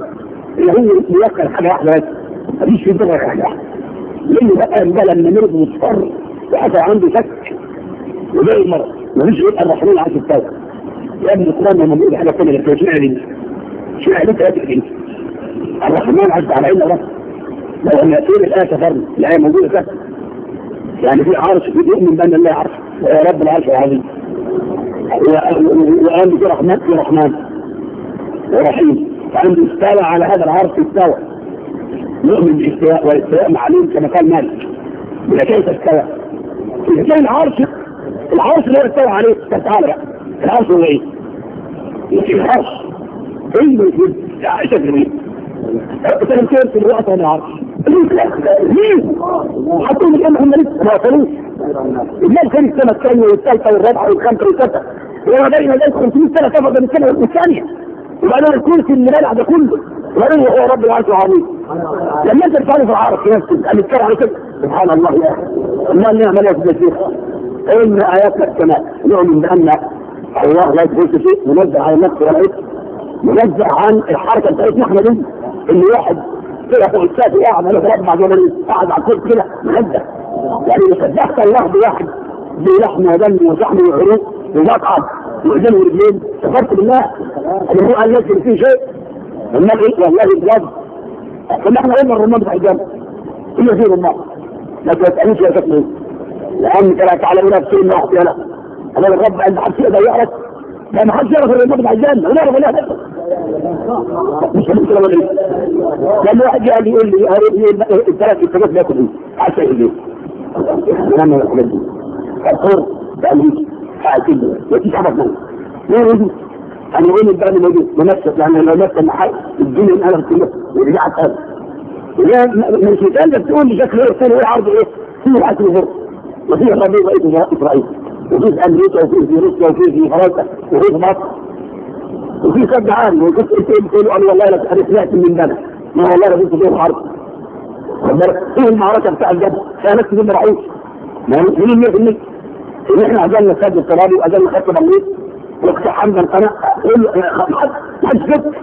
S1: اللي هو يوكل حاجة واحدة بس مفيش في دماغ حاجة واحدة لأنه بقى بقى لما مرض مضطر وقف عنده شك وده المرض ملوش يبقى الرحمن عايز التوبه يا ابن القران لما بيقول حاجه ثانيه انت شنو شو يعني عليك قاتل انت؟ الرحمن عز على عين بس لو ان يكون الايه كفرنا الايه موجوده كده يعني في عرش في يؤمن بان الله عرش يا رب العرش العظيم وقال في رحمن في رحمن ورحيم وعنده استوى على هذا العرش استوى نؤمن بالاستواء والاستواء معلوم كما قال مالك ولكن كيف استوى اذا كان العرش العرش لا يستوى عليه تعالى العرش هو ايه؟ مش العرش علم الجد عائشة جميل سنتين في الوقت انا عارف ليه؟ حطوه مكان كان السنه الثانيه والرابعه وانا دايما لقيت سنه السنه والثانيه اللي بلع ده كله وبعدين هو رب العرش العظيم لما انت بتعرف العرش على سبحان الله يا اخي امال نعمل ايه يا ان اياتنا ايات السماء نؤمن بان الله لا يكون شيء منزه على نفسه ولا منزه عن الحركه بتاعتنا احنا دي ان واحد كده فوق الكافي قاعد على ثلاث بعد قاعد على الكرسي كده منزع يعني يصدقك الله بواحد بلحم ودم وزحم وعروق ومقعد وايدين ورجلين سافرت بالله اللي هو قال لازم فيه شيء النبي ايه والله بجد طب احنا قلنا إيه الرمان بتاع الجنه ايه في رمان ما تسالنيش يا شيخ لانك لا تعلم نفسي الا اخطينا انا الرب عند حد كده يعرف ده ما حدش يعرف الرب بتاع الجنه انا اعرف ولا
S2: مش ممكن اقول ايه لما واحد
S1: جاء قال يقول لي قريب لي الثلاث الثلاث بياكل ايه؟ عارف ايه ليه؟ انا الحاجات دي الحر بامريكا ساعتين مفيش حاجه منهم ليه يجي؟ انا وين البلد اللي يجي؟ منافسه يعني لو نفس المحل الدنيا انقلبت كلها ورجعت قلب مش متقلب تقول لي شكل غير ثاني ايه عرضه ايه؟ في واحد غير وهي غريبة إلى إسرائيل وفي أمريكا وفي روسيا وفي فرنسا وفي مصر وفي شد عام وقلت أنت بتقولوا أنا والله لا تعرف يأتي من بلد ما والله لابد فيه حرب ايه المعركة بتاع الجبل كانت دي مرعوش ما مين مين ان احنا عزلنا السد الترابي وعزلنا خط بليط واقتحمنا القناة محدش جبت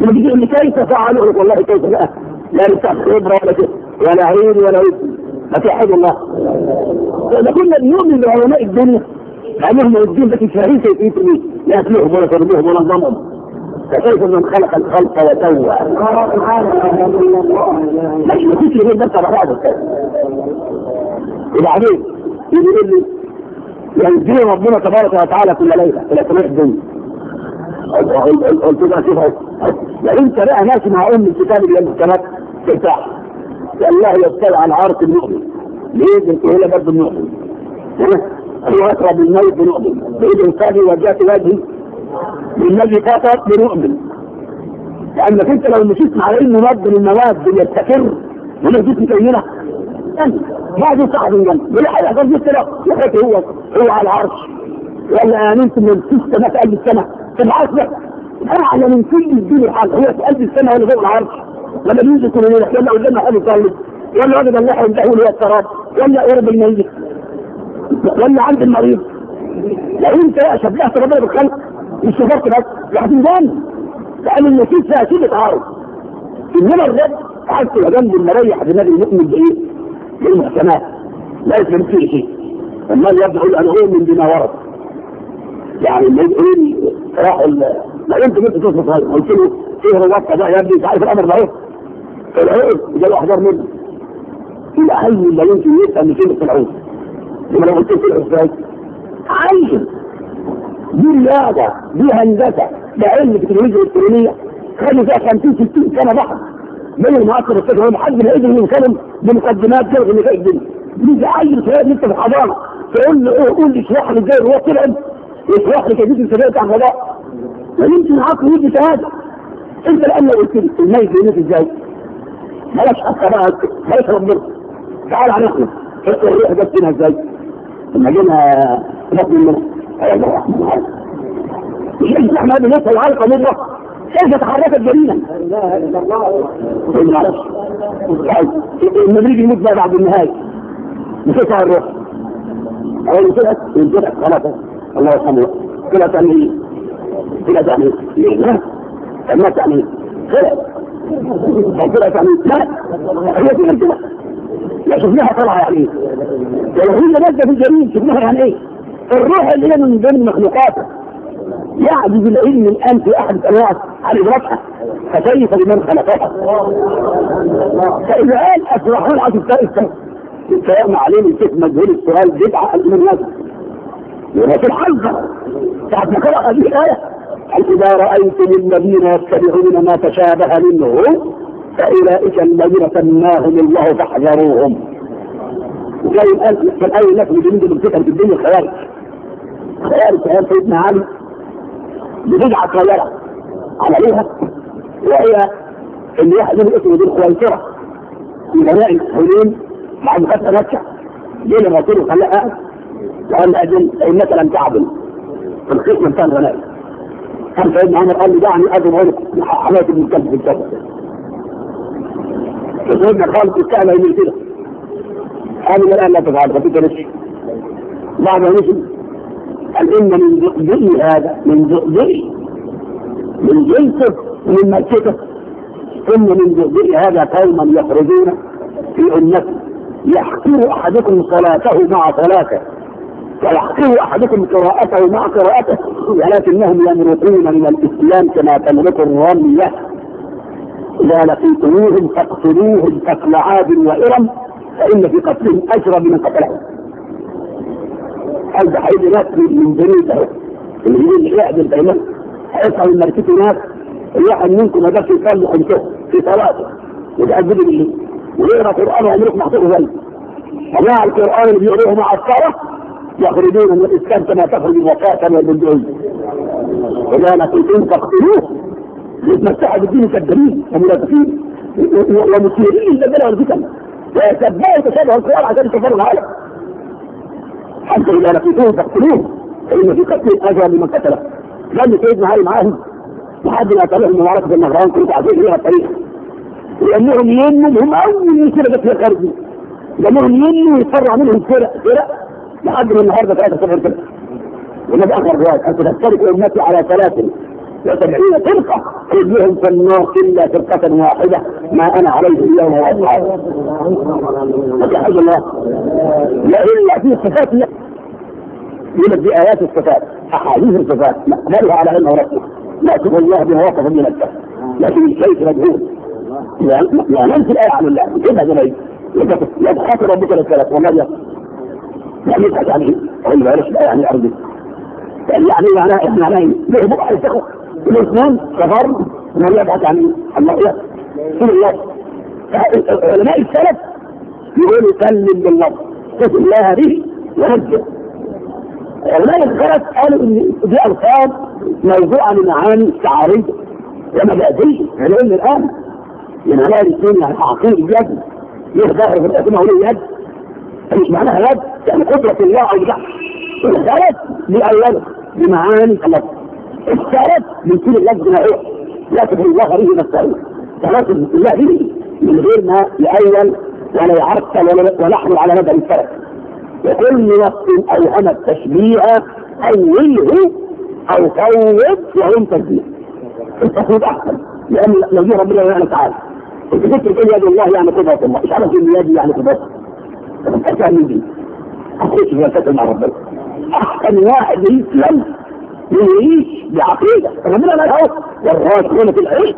S1: لما تيجي ان كيف فعلوا والله كيف لا لا نستعمل خبرة ولا كده ولا عين ولا وزن ما في حاجه الله احنا كنا بنؤمن بعلماء الدنيا لانهم الدين ده مش فاهمين كيفيته لا ياكلهم ولا يشربوهم ولا نظامهم فكيف من خلق الخلق وتوى ماشي مفيش لهم بس على بعض وبعدين يقول لي ينزل يعني ربنا تبارك وتعالى كل ليله في الاسماء الدنيا قلت له شوف يعني انت بقى ماشي مع ام الكتاب اللي انت ترتاح لأنه يبتلى على عرق المؤمن بإيد الكهيلة برد المؤمن هو أقرأ بالنبي بنؤمن بإذن القاضي وجهة وجهي بالنبي فقط بنؤمن لأنك أنت لو مشيت على أي مواد من المواد يستقر ولا جيت مكينة ما دي صاحب الجنة ولا حاجة غير جبت له يا هو هو على العرش ولا أمنت من ست سنة في قلب السنة تبعث لك أنا على من كل الدين الحاجة هو في قلب السنة ولا فوق العرش ولم يمسكوا من يروح ولا قدامنا حد يصلي ولا وجد الله عنده اللي هو التراب ولا قرب الميت ولا عند المريض لا انت يا شبعت ربنا بالخلق مش شفت بس وهتنزل لان النسيج فيها شيء بيتعارض انما الرب قعدت جنب المريح بنادي المؤمن بايه؟ بالمحكمات لا يفهم فيه شيء امال يقول انا اؤمن بما ورد يعني لما يقول راحوا ما انت كنت تصرف قلت له ايه هو ده يا ابني انت عارف الامر ده ايه؟ العود جاي احجار منه في العلم اللي يمكن يفهم في العود لما لو قلت له ازاي؟ عين دي رياضه دي هندسه بعلم علم التكنولوجيا الكترونيه خلي فيها 50 60 سنه بحر من المعاصر الفكره هو محدد هيجي من يتكلم بمقدمات في اللي الدنيا دي اي صغير لسه في الحضانه فقول له ايه قول لي اشرح لي ازاي الروح تلعب اشرح لي كيفية دي انت بقى ما يمكن عقله يجي هذا انت الان لو قلت لي الميت يموت ازاي؟ مالكش حتى بقى مالكش ربنا تعال على نفسك حط الريح جت فينا ازاي؟ لما جينا نطلب منه ايوه الرحمن الرحيم مش انت احمد الناس العلقه مره كيف تحركت جريمه؟ لا اله الا الله ما اعرفش يموت بقى بعد النهايه مسكها الروح اول طلعت طلعت خلاص الله يرحمه طلعت عن ايه؟ طلعت عن ايه؟ لما كان هي يعني الوحيده في الجميل شفناها يعني ايه؟ الروح اللي هي من ضمن مخلوقاته يعجز العلم الان في احد الانواع عن ادراكها فكيف بمن خلقها؟ فاذا قال افرحون عشر سنه الكلام عليه من كيف مجهول السؤال بدعه قد من يده يبقى في الحظ ساعه ما قرأ هذه الايه إذا رأيتم الذين يتبعون ما تشابه منه فأولئك الذين سماهم الله فاحذروهم وجاي الآن فالآية هناك من جنود الفكر في الدنيا خيارك خيارك خيار سيدنا علي ببدعة خيارة عملوها وهي اللي يحزن اسمه دي الخويصرة في جماع الحلول مع مكافأة مكة ليه الرسول خلاها قال لأجل إنك لم تعدل في القسم من كان غنائي كان سيدنا عمر قال لي دعني اذن عنك حمايه بن كلب في الجبل سيدنا خالد استعمل من كده قال لي الان لا تفعل فبيت نفسي بعد ما نزل قال ان من ذئبي هذا من ذئبي من جنسه ومن ملكته ان من ذئبي هذا قوما يخرجون في امته يحقر احدكم صلاته مع صلاته فيعطيه احدكم قراءته مع قراءته ولكنهم يمرقون من الاسلام كما تملك الرميه اذا لقيتموهم فاقتلوهم قتل عاد وارم فان في قتلهم اجرى من قتلهم قلب هيجي ناس من اللي هي اللي يعدل يقعد البينات هيطلعوا من ناس الواحد منكم هذا في قلبه خمسه في صلاته وتعبدوا بالله ويقرا قران وعمرك ما هتقروا زيه جماعه القران اللي بيقروه مع الصلاه يخرجون من الاسلام كما تخرج وقاتل ولا نقول ان تقتلوه يتمتعوا الدين كالدليل ومنافقين ومثيرين للبلاء والفتن ويتبعوا تشابه القران عشان كفار العالم حتى اذا لقيتوه تقتلوه فان في قتل اجر لمن قتله لان سيدنا علي معاهم لحد ما تلهم معركه النهران كنت عارفين ليها الطريق لانهم يمنوا هم اول مشكله جت في الخارج لانهم يمنوا يتفرع منهم فرق فرق لأجر النهارده 3 كده ونبقى اخر روايه أن تفترق امتي على ثلاثة وسبعين فرقة كلهم في النار إلا فرقة واحدة ما أنا عليه اليوم وأصحابي فتحج الله لا إلا في صفات لا يقول لك دي آيات الصفات أحاديث الصفات نقبلها على علم لا نأخذ الله بها وقف من الدهر لكن الشيء مجهول لا ننسى الآية عن الله كيف هذا يبقى خاطر ربك للثلاث ومريم لم يبعد يعني الفيروس ورشد يعني أرضي يعني يعني أنا احنا معناه بيهبط على السخف الاثنان كفر من الله يبعد عن المعصيه سن الله علماء السلف يقول يكلم بالله خذ الله به ونجه علماء السلف قالوا ان دي الفاظ موضوعه لمعاني شعاريه ومبادئيه العلم الان من عليها الاثنين يعني عقيد يد يهدر في الاسماء ولي يد مش معناها يد يعني قدرة الله أو بتاع الثالث لأوله بمعاني الله الثالث من كل اللفظ ما هو لا تدعو الله به نستعين تناسب الله به من غير ما يأول ولا يعرفل ولا يحمل على مدى الفرق وكل نفس أنا التشبيه أوله أو فوض وهم تشبيه التفويض أحسن لأن لو جه ربنا سبحانه وتعالى أنت كنت تقول يد الله يعني قدرة الله، مش عارف يد يعني قدرة أتعني بي أخش جلسة مع ربنا أحسن واحد يسلم يعيش بعقيدة ربنا لا يخاف والراسخون في العلم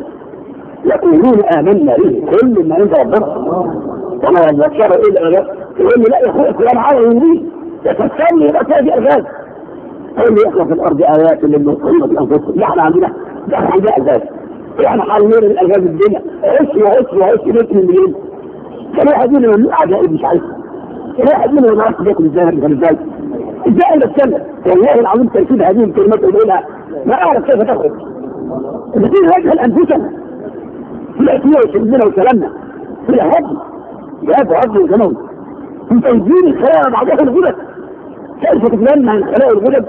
S1: يقولون آمنا به كل ما عند ربنا وما ذكر إيه العلماء يقول لي لا يا يا أخوي القرآن عربي يتفهمني يبقى تلاقي ألفاظ قول لي إحنا في الأرض آيات للمسلمين في أنفسهم يعني عندنا ده عندنا ألفاظ يعني حلول الألفاظ الدنيا عشوا عشوا عشوا 2 مليون كانوا يحبون من الأعداء مش عايزهم لا يؤمنوا ولا يصدقوا بالجاهل ازاي؟ ازاي بتكلم والله العظيم تركيب هذه الكلمات قليلة ما اعرف كيف تخرج بدين وجها لانفسنا في الاسماء وسلمنا وسلامنا في الهدي جاب هدي وزمن في تنزيل الخلايا بعضها الغدد كيف تتجمع الخلايا الغدد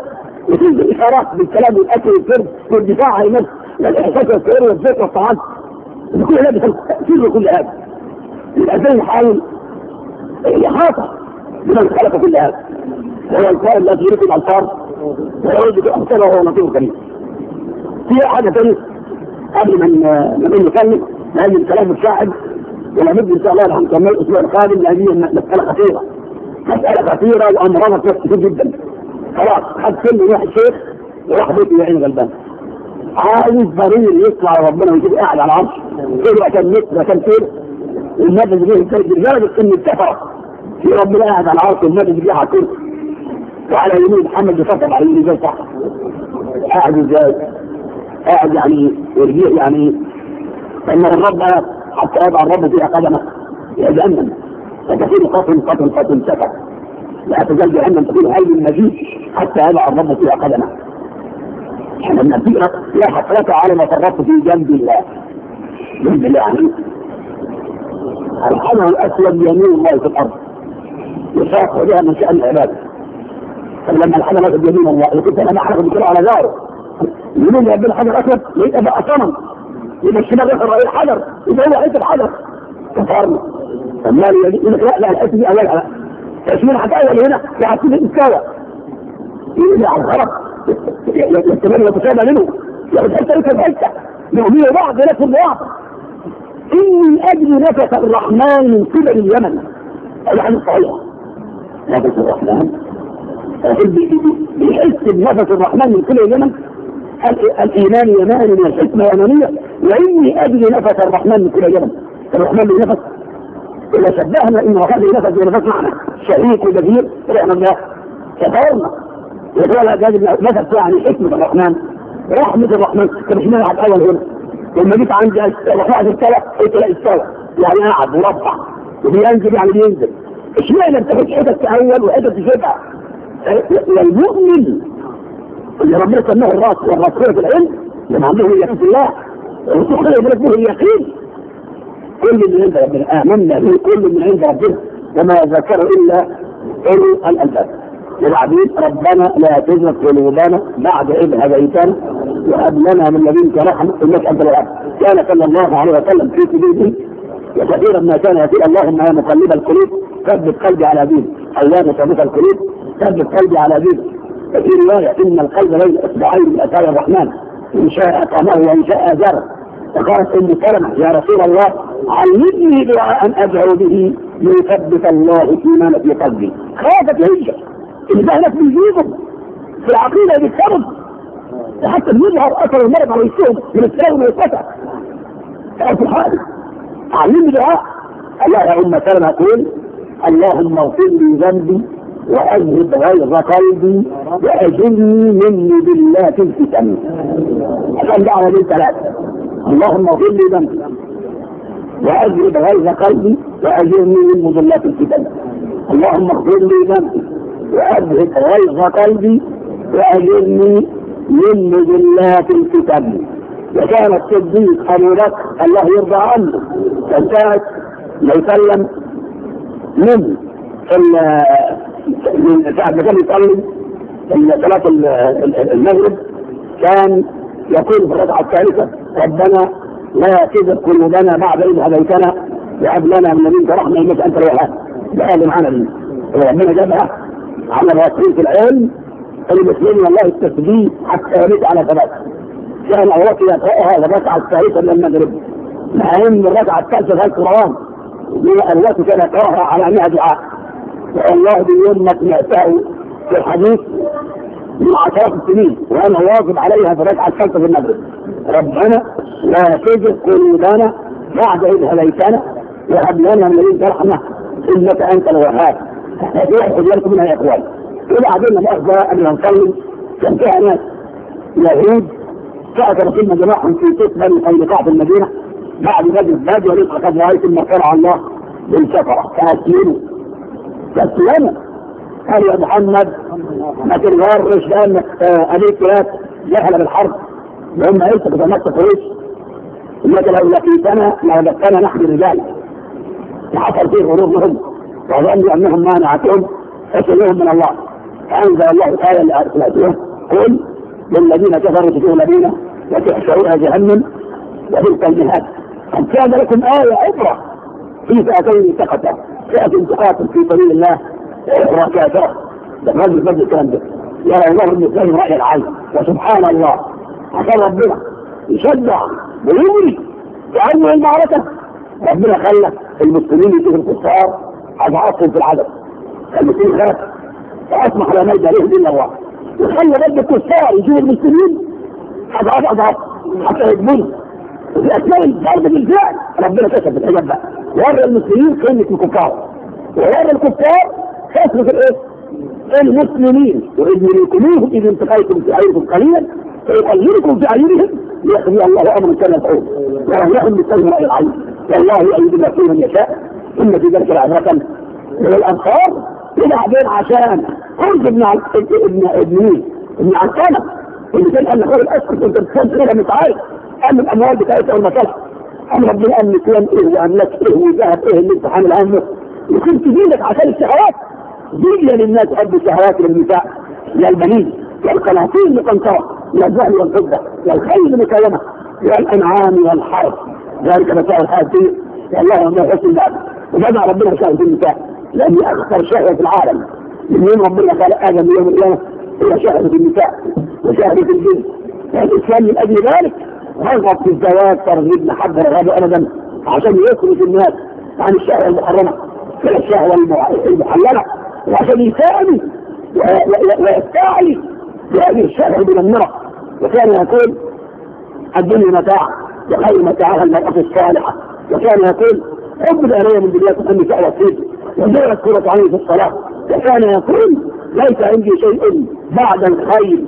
S1: وتنزل الاشارات بالكلام والاكل والفرد والدفاع عن النفس والاحساس والسعير والزيت والطعام كل ده بتنزل كل هذا الانسان يحاول فهي حاطة من الخلق في الآن وهو الكائن الذي يريد الألفاظ ويريد الأمثال وهو نظير كريم في حاجة ثانية قبل من من نكمل لأن الكلام الشاعر مد إن شاء الله لهم نكمل الأسبوع القادم لأن هي مسألة خطيرة مسألة خطيرة فيها كثير جدا خلاص خد كل واحد شيخ وراح بيت يعين غلبان عايز برير يطلع ربنا ويجيب قاعد على العرش كده كان متر كان اللي والنبي جه درجه ان الكفره في رب قاعد على عرش المجد بيها هتقول وعلى يمين محمد يفتب على يمين ازاي صح؟ قاعد ازاي؟ قاعد يعني يرجع يعني فان الرب حتى يضع الرب في قدمه يتأمن فتكون قتل قتل قتل سفر لا تزال جهنم تكون هاي المجيد حتى يضع الرب في قدمه احنا بنبيئة يا حسرة على ما فرطت في جنب الله جنب الله يعني الحمل الاسود يمين الله في الارض يخاف عليها من شأن العبادة لما الحجر أسد يمين الله إذا كنت أنا أعرف بكرة على ذلك يمين يبين الحجر أسد لقيت أبقى صنم إذا الشمال يقرأ رأي الحجر إذا هو عيسى الحجر كفارنا فما أما يقول لا لا الحتة دي أولها تأسمين حتى أول هنا يحسين المستوى يبقى على الغرق يستمر يتشابه منه ياخد حتة يكتب حتة يؤمنوا بعض لك الله إني أجل نفس الرحمن من قبل اليمن الحديث صحيح نفس الرحمن أحب يحس بنفس الرحمن من كل اليمن الإيمان يمان من الحكمة يمانية وإني أجل نفس الرحمن من كل اليمن الرحمن من نفس إذا شبهنا إن وخذ نفس ونفس معنا شريك وجزير رحمة الله كفرنا وقال هذا مثل يعني حكمة الرحمن رحمة الرحمن كما شمال نلعب أول هنا لما جيت عندي الرحمن استوى قلت لا استوى يعني عبد ربع وبينزل يعني بينزل اشمعنى انتحت حتت اول وحتت جدع المؤمن اللي ربنا سماه الراس والراسخون في العلم لما عندهم اليقين في الله الرسول يقول لك اليقين كل من عند ربنا امنا به كل من عند ربنا وما ذكر الا اولو الالباب للعبيد ربنا لا تزغ قلوبنا بعد إذ هديتنا وهب لنا من الذين رحمة إنك أنت الوهاب كان صلى الله عليه وسلم في سبيله وكثيرا ما كان يقول اللهم يا مقلب القلوب ثبت قلبي على دين اللهم ثبت القلوب ثبت قلبي على دين ففي روايه ان القلب بين اصبعين من اثار الرحمن ان شاء اطعمه وان شاء ازاره فقالت ام سلمه يا رسول الله علمني دعاء ادعو به ليثبت الله ايمان في قلبي خافت هي انبهلت من جيبهم في العقيده بالسبب حتى يظهر اثر المرض على وشهم من السلام والفتح تعرفوا حاله تعليم دعاء اللهم كان اقول اللهم اغفر لي ذنبي واذهب غيظ قلبي واجلني مني بالله الفتن. عشان دعوه دي ثلاثه اللهم اغفر لي ذنبي واذهب غيظ قلبي واجرني من مضلات الفتن. اللهم اغفر لي ذنبي واذهب غيظ قلبي واجرني من مضلات الفتن. وكان الصديق ابو بكر الله يرضى عنه فانتهت يسلم من من ساعة ما كان يصلي صلاة المغرب كان يقول في الركعة الثالثة ربنا لا تزغ قلوبنا بعد إذ هديتنا وهب لنا من لدنك رحمة إنك أنت الوهاب ده قال معانا ربنا جابها على الواقعين في العلم المسلمين والله التسبيح حتى يرد على ثلاثه زي ما هو كده يقراها للركعه الثالثه من المغرب مع ان الركعه الثالثه في القران التي كان يقراها على مئة دعاء والله بيوم ما سمعته في الحديث من عشرات السنين وانا واجب عليها في الركعه الخامسه في المغرب ربنا لا تزغ قلوبنا بعد اذ هديتنا وهب لنا من لدنك رحمه انك انت الوهاب هذه ياخذ لكم منها يا اخوان وبعدين مؤاخذه قبل أن نصلي كان فيها ناس يهود جاء 30 جماعة في تسهل أي لقاح في المدينة بعد ذلك البلاد وليس قد رأيت المرحلة على الله بالسفرة تأسلموا تأسلموا قال يا محمد ما تنغرش لأنك أليك لا جهل بالحرب لأن أنت بتمسك ريش إنك لو لقيت لقيتنا لو لقينا نحن رجال حصل فيه غرور منهم وظنوا أنهم ما مانعتهم أسلوهم من الله فأنزل الله تعالى لأرسلاتهم قل للذين كفروا تجوه لبينة وتحشرونها جهنم وتلك المهاد قد كان لكم آية أخرى في فئتين سقطا فئة تقاتل في سبيل الله وأخرى كافرة الرجل بدل الكلام ده يرى الله مثله رأي العين وسبحان الله عشان ربنا يشجع ويوري كأنه المعركة ربنا خلى المسلمين يشوفوا الكفار اضعافهم في العدد المسلمين خلق فاسمح لا مجد عليه إلا الله وخلى بلد الكفار يجيب المسلمين اضعاف اضعاف حتى يجبون في اثناء الضرب بالفعل ربنا كتب بالحجاب بقى ورى المسلمين قيمه الكفار ورى الكفار في الايه؟ المسلمين واذ يريكموهم اذ انتقيتم في اعينكم قليلا فيقللكم في اعينهم ليقضي الله امر كان يفعل ورميهم يعني بالسجن راي العين والله يؤيد الله من يشاء ان في ذلك لعبره من الانصار وبعدين عشان قلت ابن ابن ابن ابن عكانة اللي كان قال لحور الاسكت انت بتخد كده متعارف قال الاموال بتاعتها والمصالح قال ربنا ابن لك كلام ايه واملاك ايه وذهب ايه اللي انت حامل عنه وكنت تجيلك عشان الشهوات دنيا للناس تحب الشهوات للنساء يا للقناطير المقنطره للذهب والفضه للخيل المكيمه الانعام والحرث ذلك يا الله يا الله يا حسن الله وجمع ربنا شهوات النساء لن يخسر شهوة العالم من يوم ربنا قال آدم يوم القيامة هي شهوة النساء وشهوة الجن يعني الإسلام من أجل ذلك رغب في الزواج ترغيب محبة رغبة أبدا عشان يخرج الناس عن الشهوة المحرمة إلى الشهوة المحرمة وعشان يساعدوا ويستعلي بهذه الشهوة المدمرة وكان يقول الدنيا متاع وخير متاعها المرأة الصالحة وكان يقول حب الأرية من دنياكم أن شهوة فيه وجرت كرة عليه في الصلاة وكان يقول ليس عندي شيء بعد الخير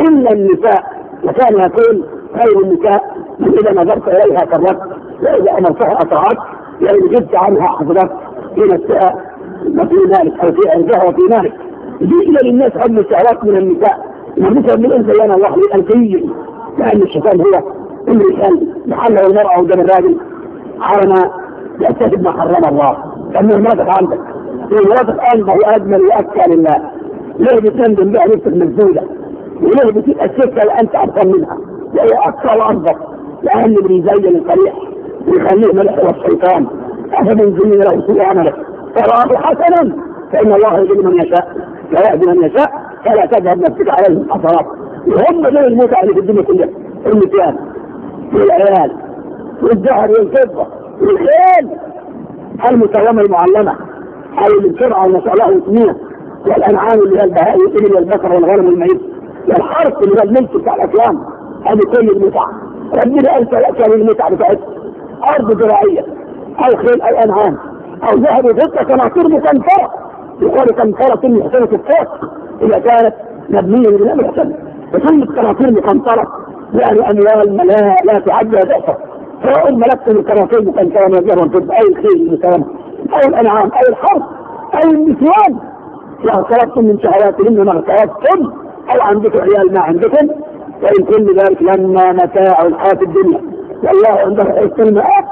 S1: إلا النساء وكان يقول خير النساء من إذا نظرت إليها كرمت وإذا أمرتها أطاعت يعني جبت عنها حفظك في نفسها وفي مالك أو في عرضها وفي مالك يجي للناس عن مستعرات من النساء ومثل من أنت لنا الله الألفي لأن الشيطان هو كل إنسان محله المرأة ودم الراجل حرم يرتكب ما حرم الله لان هناك عندك الوضع عنده اجمل واكفى لله ليه بتندم بها نفسك مسدوده وليه بتبقى السكه اللي انت افضل منها وهي اكثر وانضف لان بيزين القبيح ويخليه ملح والشيطان أهل زين له سوء عملك فراه حسنا فإن الله يهدي من يشاء لا يهدي من يشاء فلا تذهب نفسك عليهم حسرات وهم دول المتعة اللي في الدنيا كلها المكيال والعيال والدهر والفضة والخيل المساومة المعلمة أي الشرع ومسألة وثنية والأنعام اللي هي البهاء والإبل البكر والغرم الميت والحرف اللي هي الملك بتاع الأفلام هذه كل المتعة ربنا أنت لك للمتعة بتاعتك أرض زراعية أو خيل أو أنعام أو ذهب وفضة كان ترمي مكنفرة يقول كنفرة ترمي حسنة الفوق إذا كانت مبنية حسنة الحسنة كان قناطير مكنفرة يعني أموال لا لا تعد ولا تحصى سواء ملكت الكراكيب كان كان يجيبهم في اي خير مثلا او الانعام او الحرث او النسوان لو سلبتم من شهواتهن ما اغترفتم او عندكم عيال ما عندكم وان كل ذلك لما متاع الحياه الدنيا والله عنده حيث المآب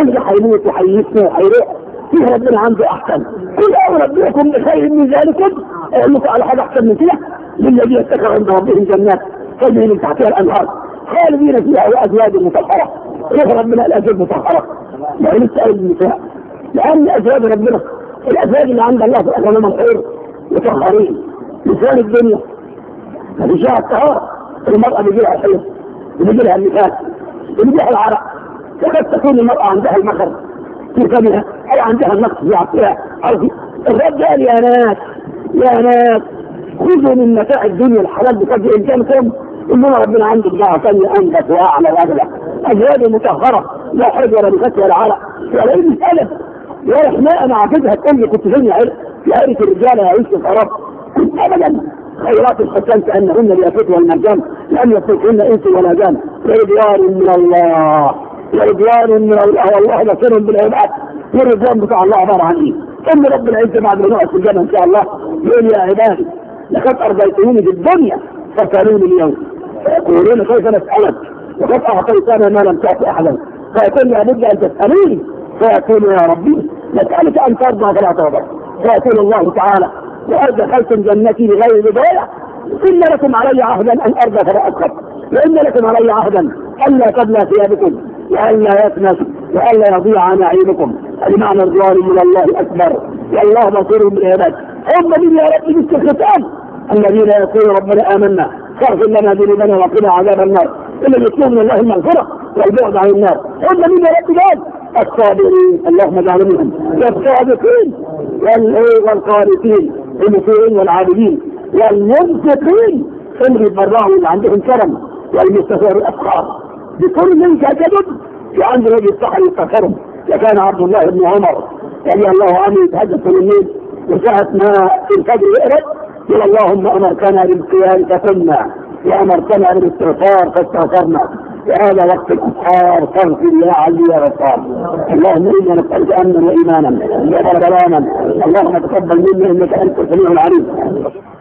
S1: ارجع حيموت وحيسنا وحيروح فيه ربنا عنده احسن قل أول ربكم بخير من ذلك اقول لكم على حاجه احسن من كده للذي يتكر عند ربهم جنات تجري من تحتها الانهار خالدين فيها وازواج مطهره شوف من الازواج مطهره لو نسال النساء لان ازواج ربنا الازواج اللي عند الله في الازواج الخير مطهرين لسان الدنيا مفيش لها الطهاره المراه بيجي لها الحلم بيجي لها النفاس بيجي العرق وقد تكون المراه عندها المخر في فمها او عندها النقص في عقلها عرفي الرب قال يا ناس يا ناس خذوا من متاع الدنيا الحلال بقدر امكانكم انما ربنا عنده الله قال انبت واعلى واغلى ازواج مطهره لا حرج ولا نفس ولا عرق ولا اي مساله يا حماء انا عاقدها تقول لي كنت فين عرق في عرق الرجال يا الغرب عرب ابدا خيرات الختان كانهن اليافت والمرجان لم يتركهن انس ولا جان رضوان من الله رضوان من الله والله بصيرهم بالعباد والرضوان بتاع الله عباره عن ايه؟ ان رب العزه بعد ما نقعد في الجنه ان شاء الله يقول يا عبادي لقد في الدنيا فكانوني اليوم يقولون كيف نسألك وقد أعطيتنا ما لم تعطي أحدا يا لابد أن تسألوني فيقول يا ربي نسألك أن ترضى فلا ترضى فيقول الله تعالى لقد دخلتم جنتي بغير بداية إن لكم علي عهدا أن أرضى فلا أكثر وإن لكم علي عهدا ألا تبنى ثيابكم وألا يفنس وألا يضيع نعيمكم بمعنى الضراري من الله أكبر والله بصير بالعباد هم من يا رب بالسخطان الذين يقولون ربنا آمنا فاغفر لنا ذنوبنا وقنا عذاب النار الا يطلب من الله المغفره والبعد عن النار والذين يا رب جاد الصابرين اللهم اجعل منهم والصادقين والقانتين المطيعين والعابدين والمنفقين امري بالراحه اللي عندهم كرم والمستثار الافقار بكل تجدد في عند رجل الصحر يستغفرهم وكان عبد الله بن عمر رضي الله عنه يتهجد في الليل وساعة ما الفجر يقرب قل اللهم امرتنا بالقيام فقمنا وامرتنا بالاستغفار فاستغفرنا وهذا وقت الاسحار فاغفر يا علي يا غفار اللهم انا نسالك امنا وايمانا وبلانا اللهم تقبل منا انك انت السميع
S2: العليم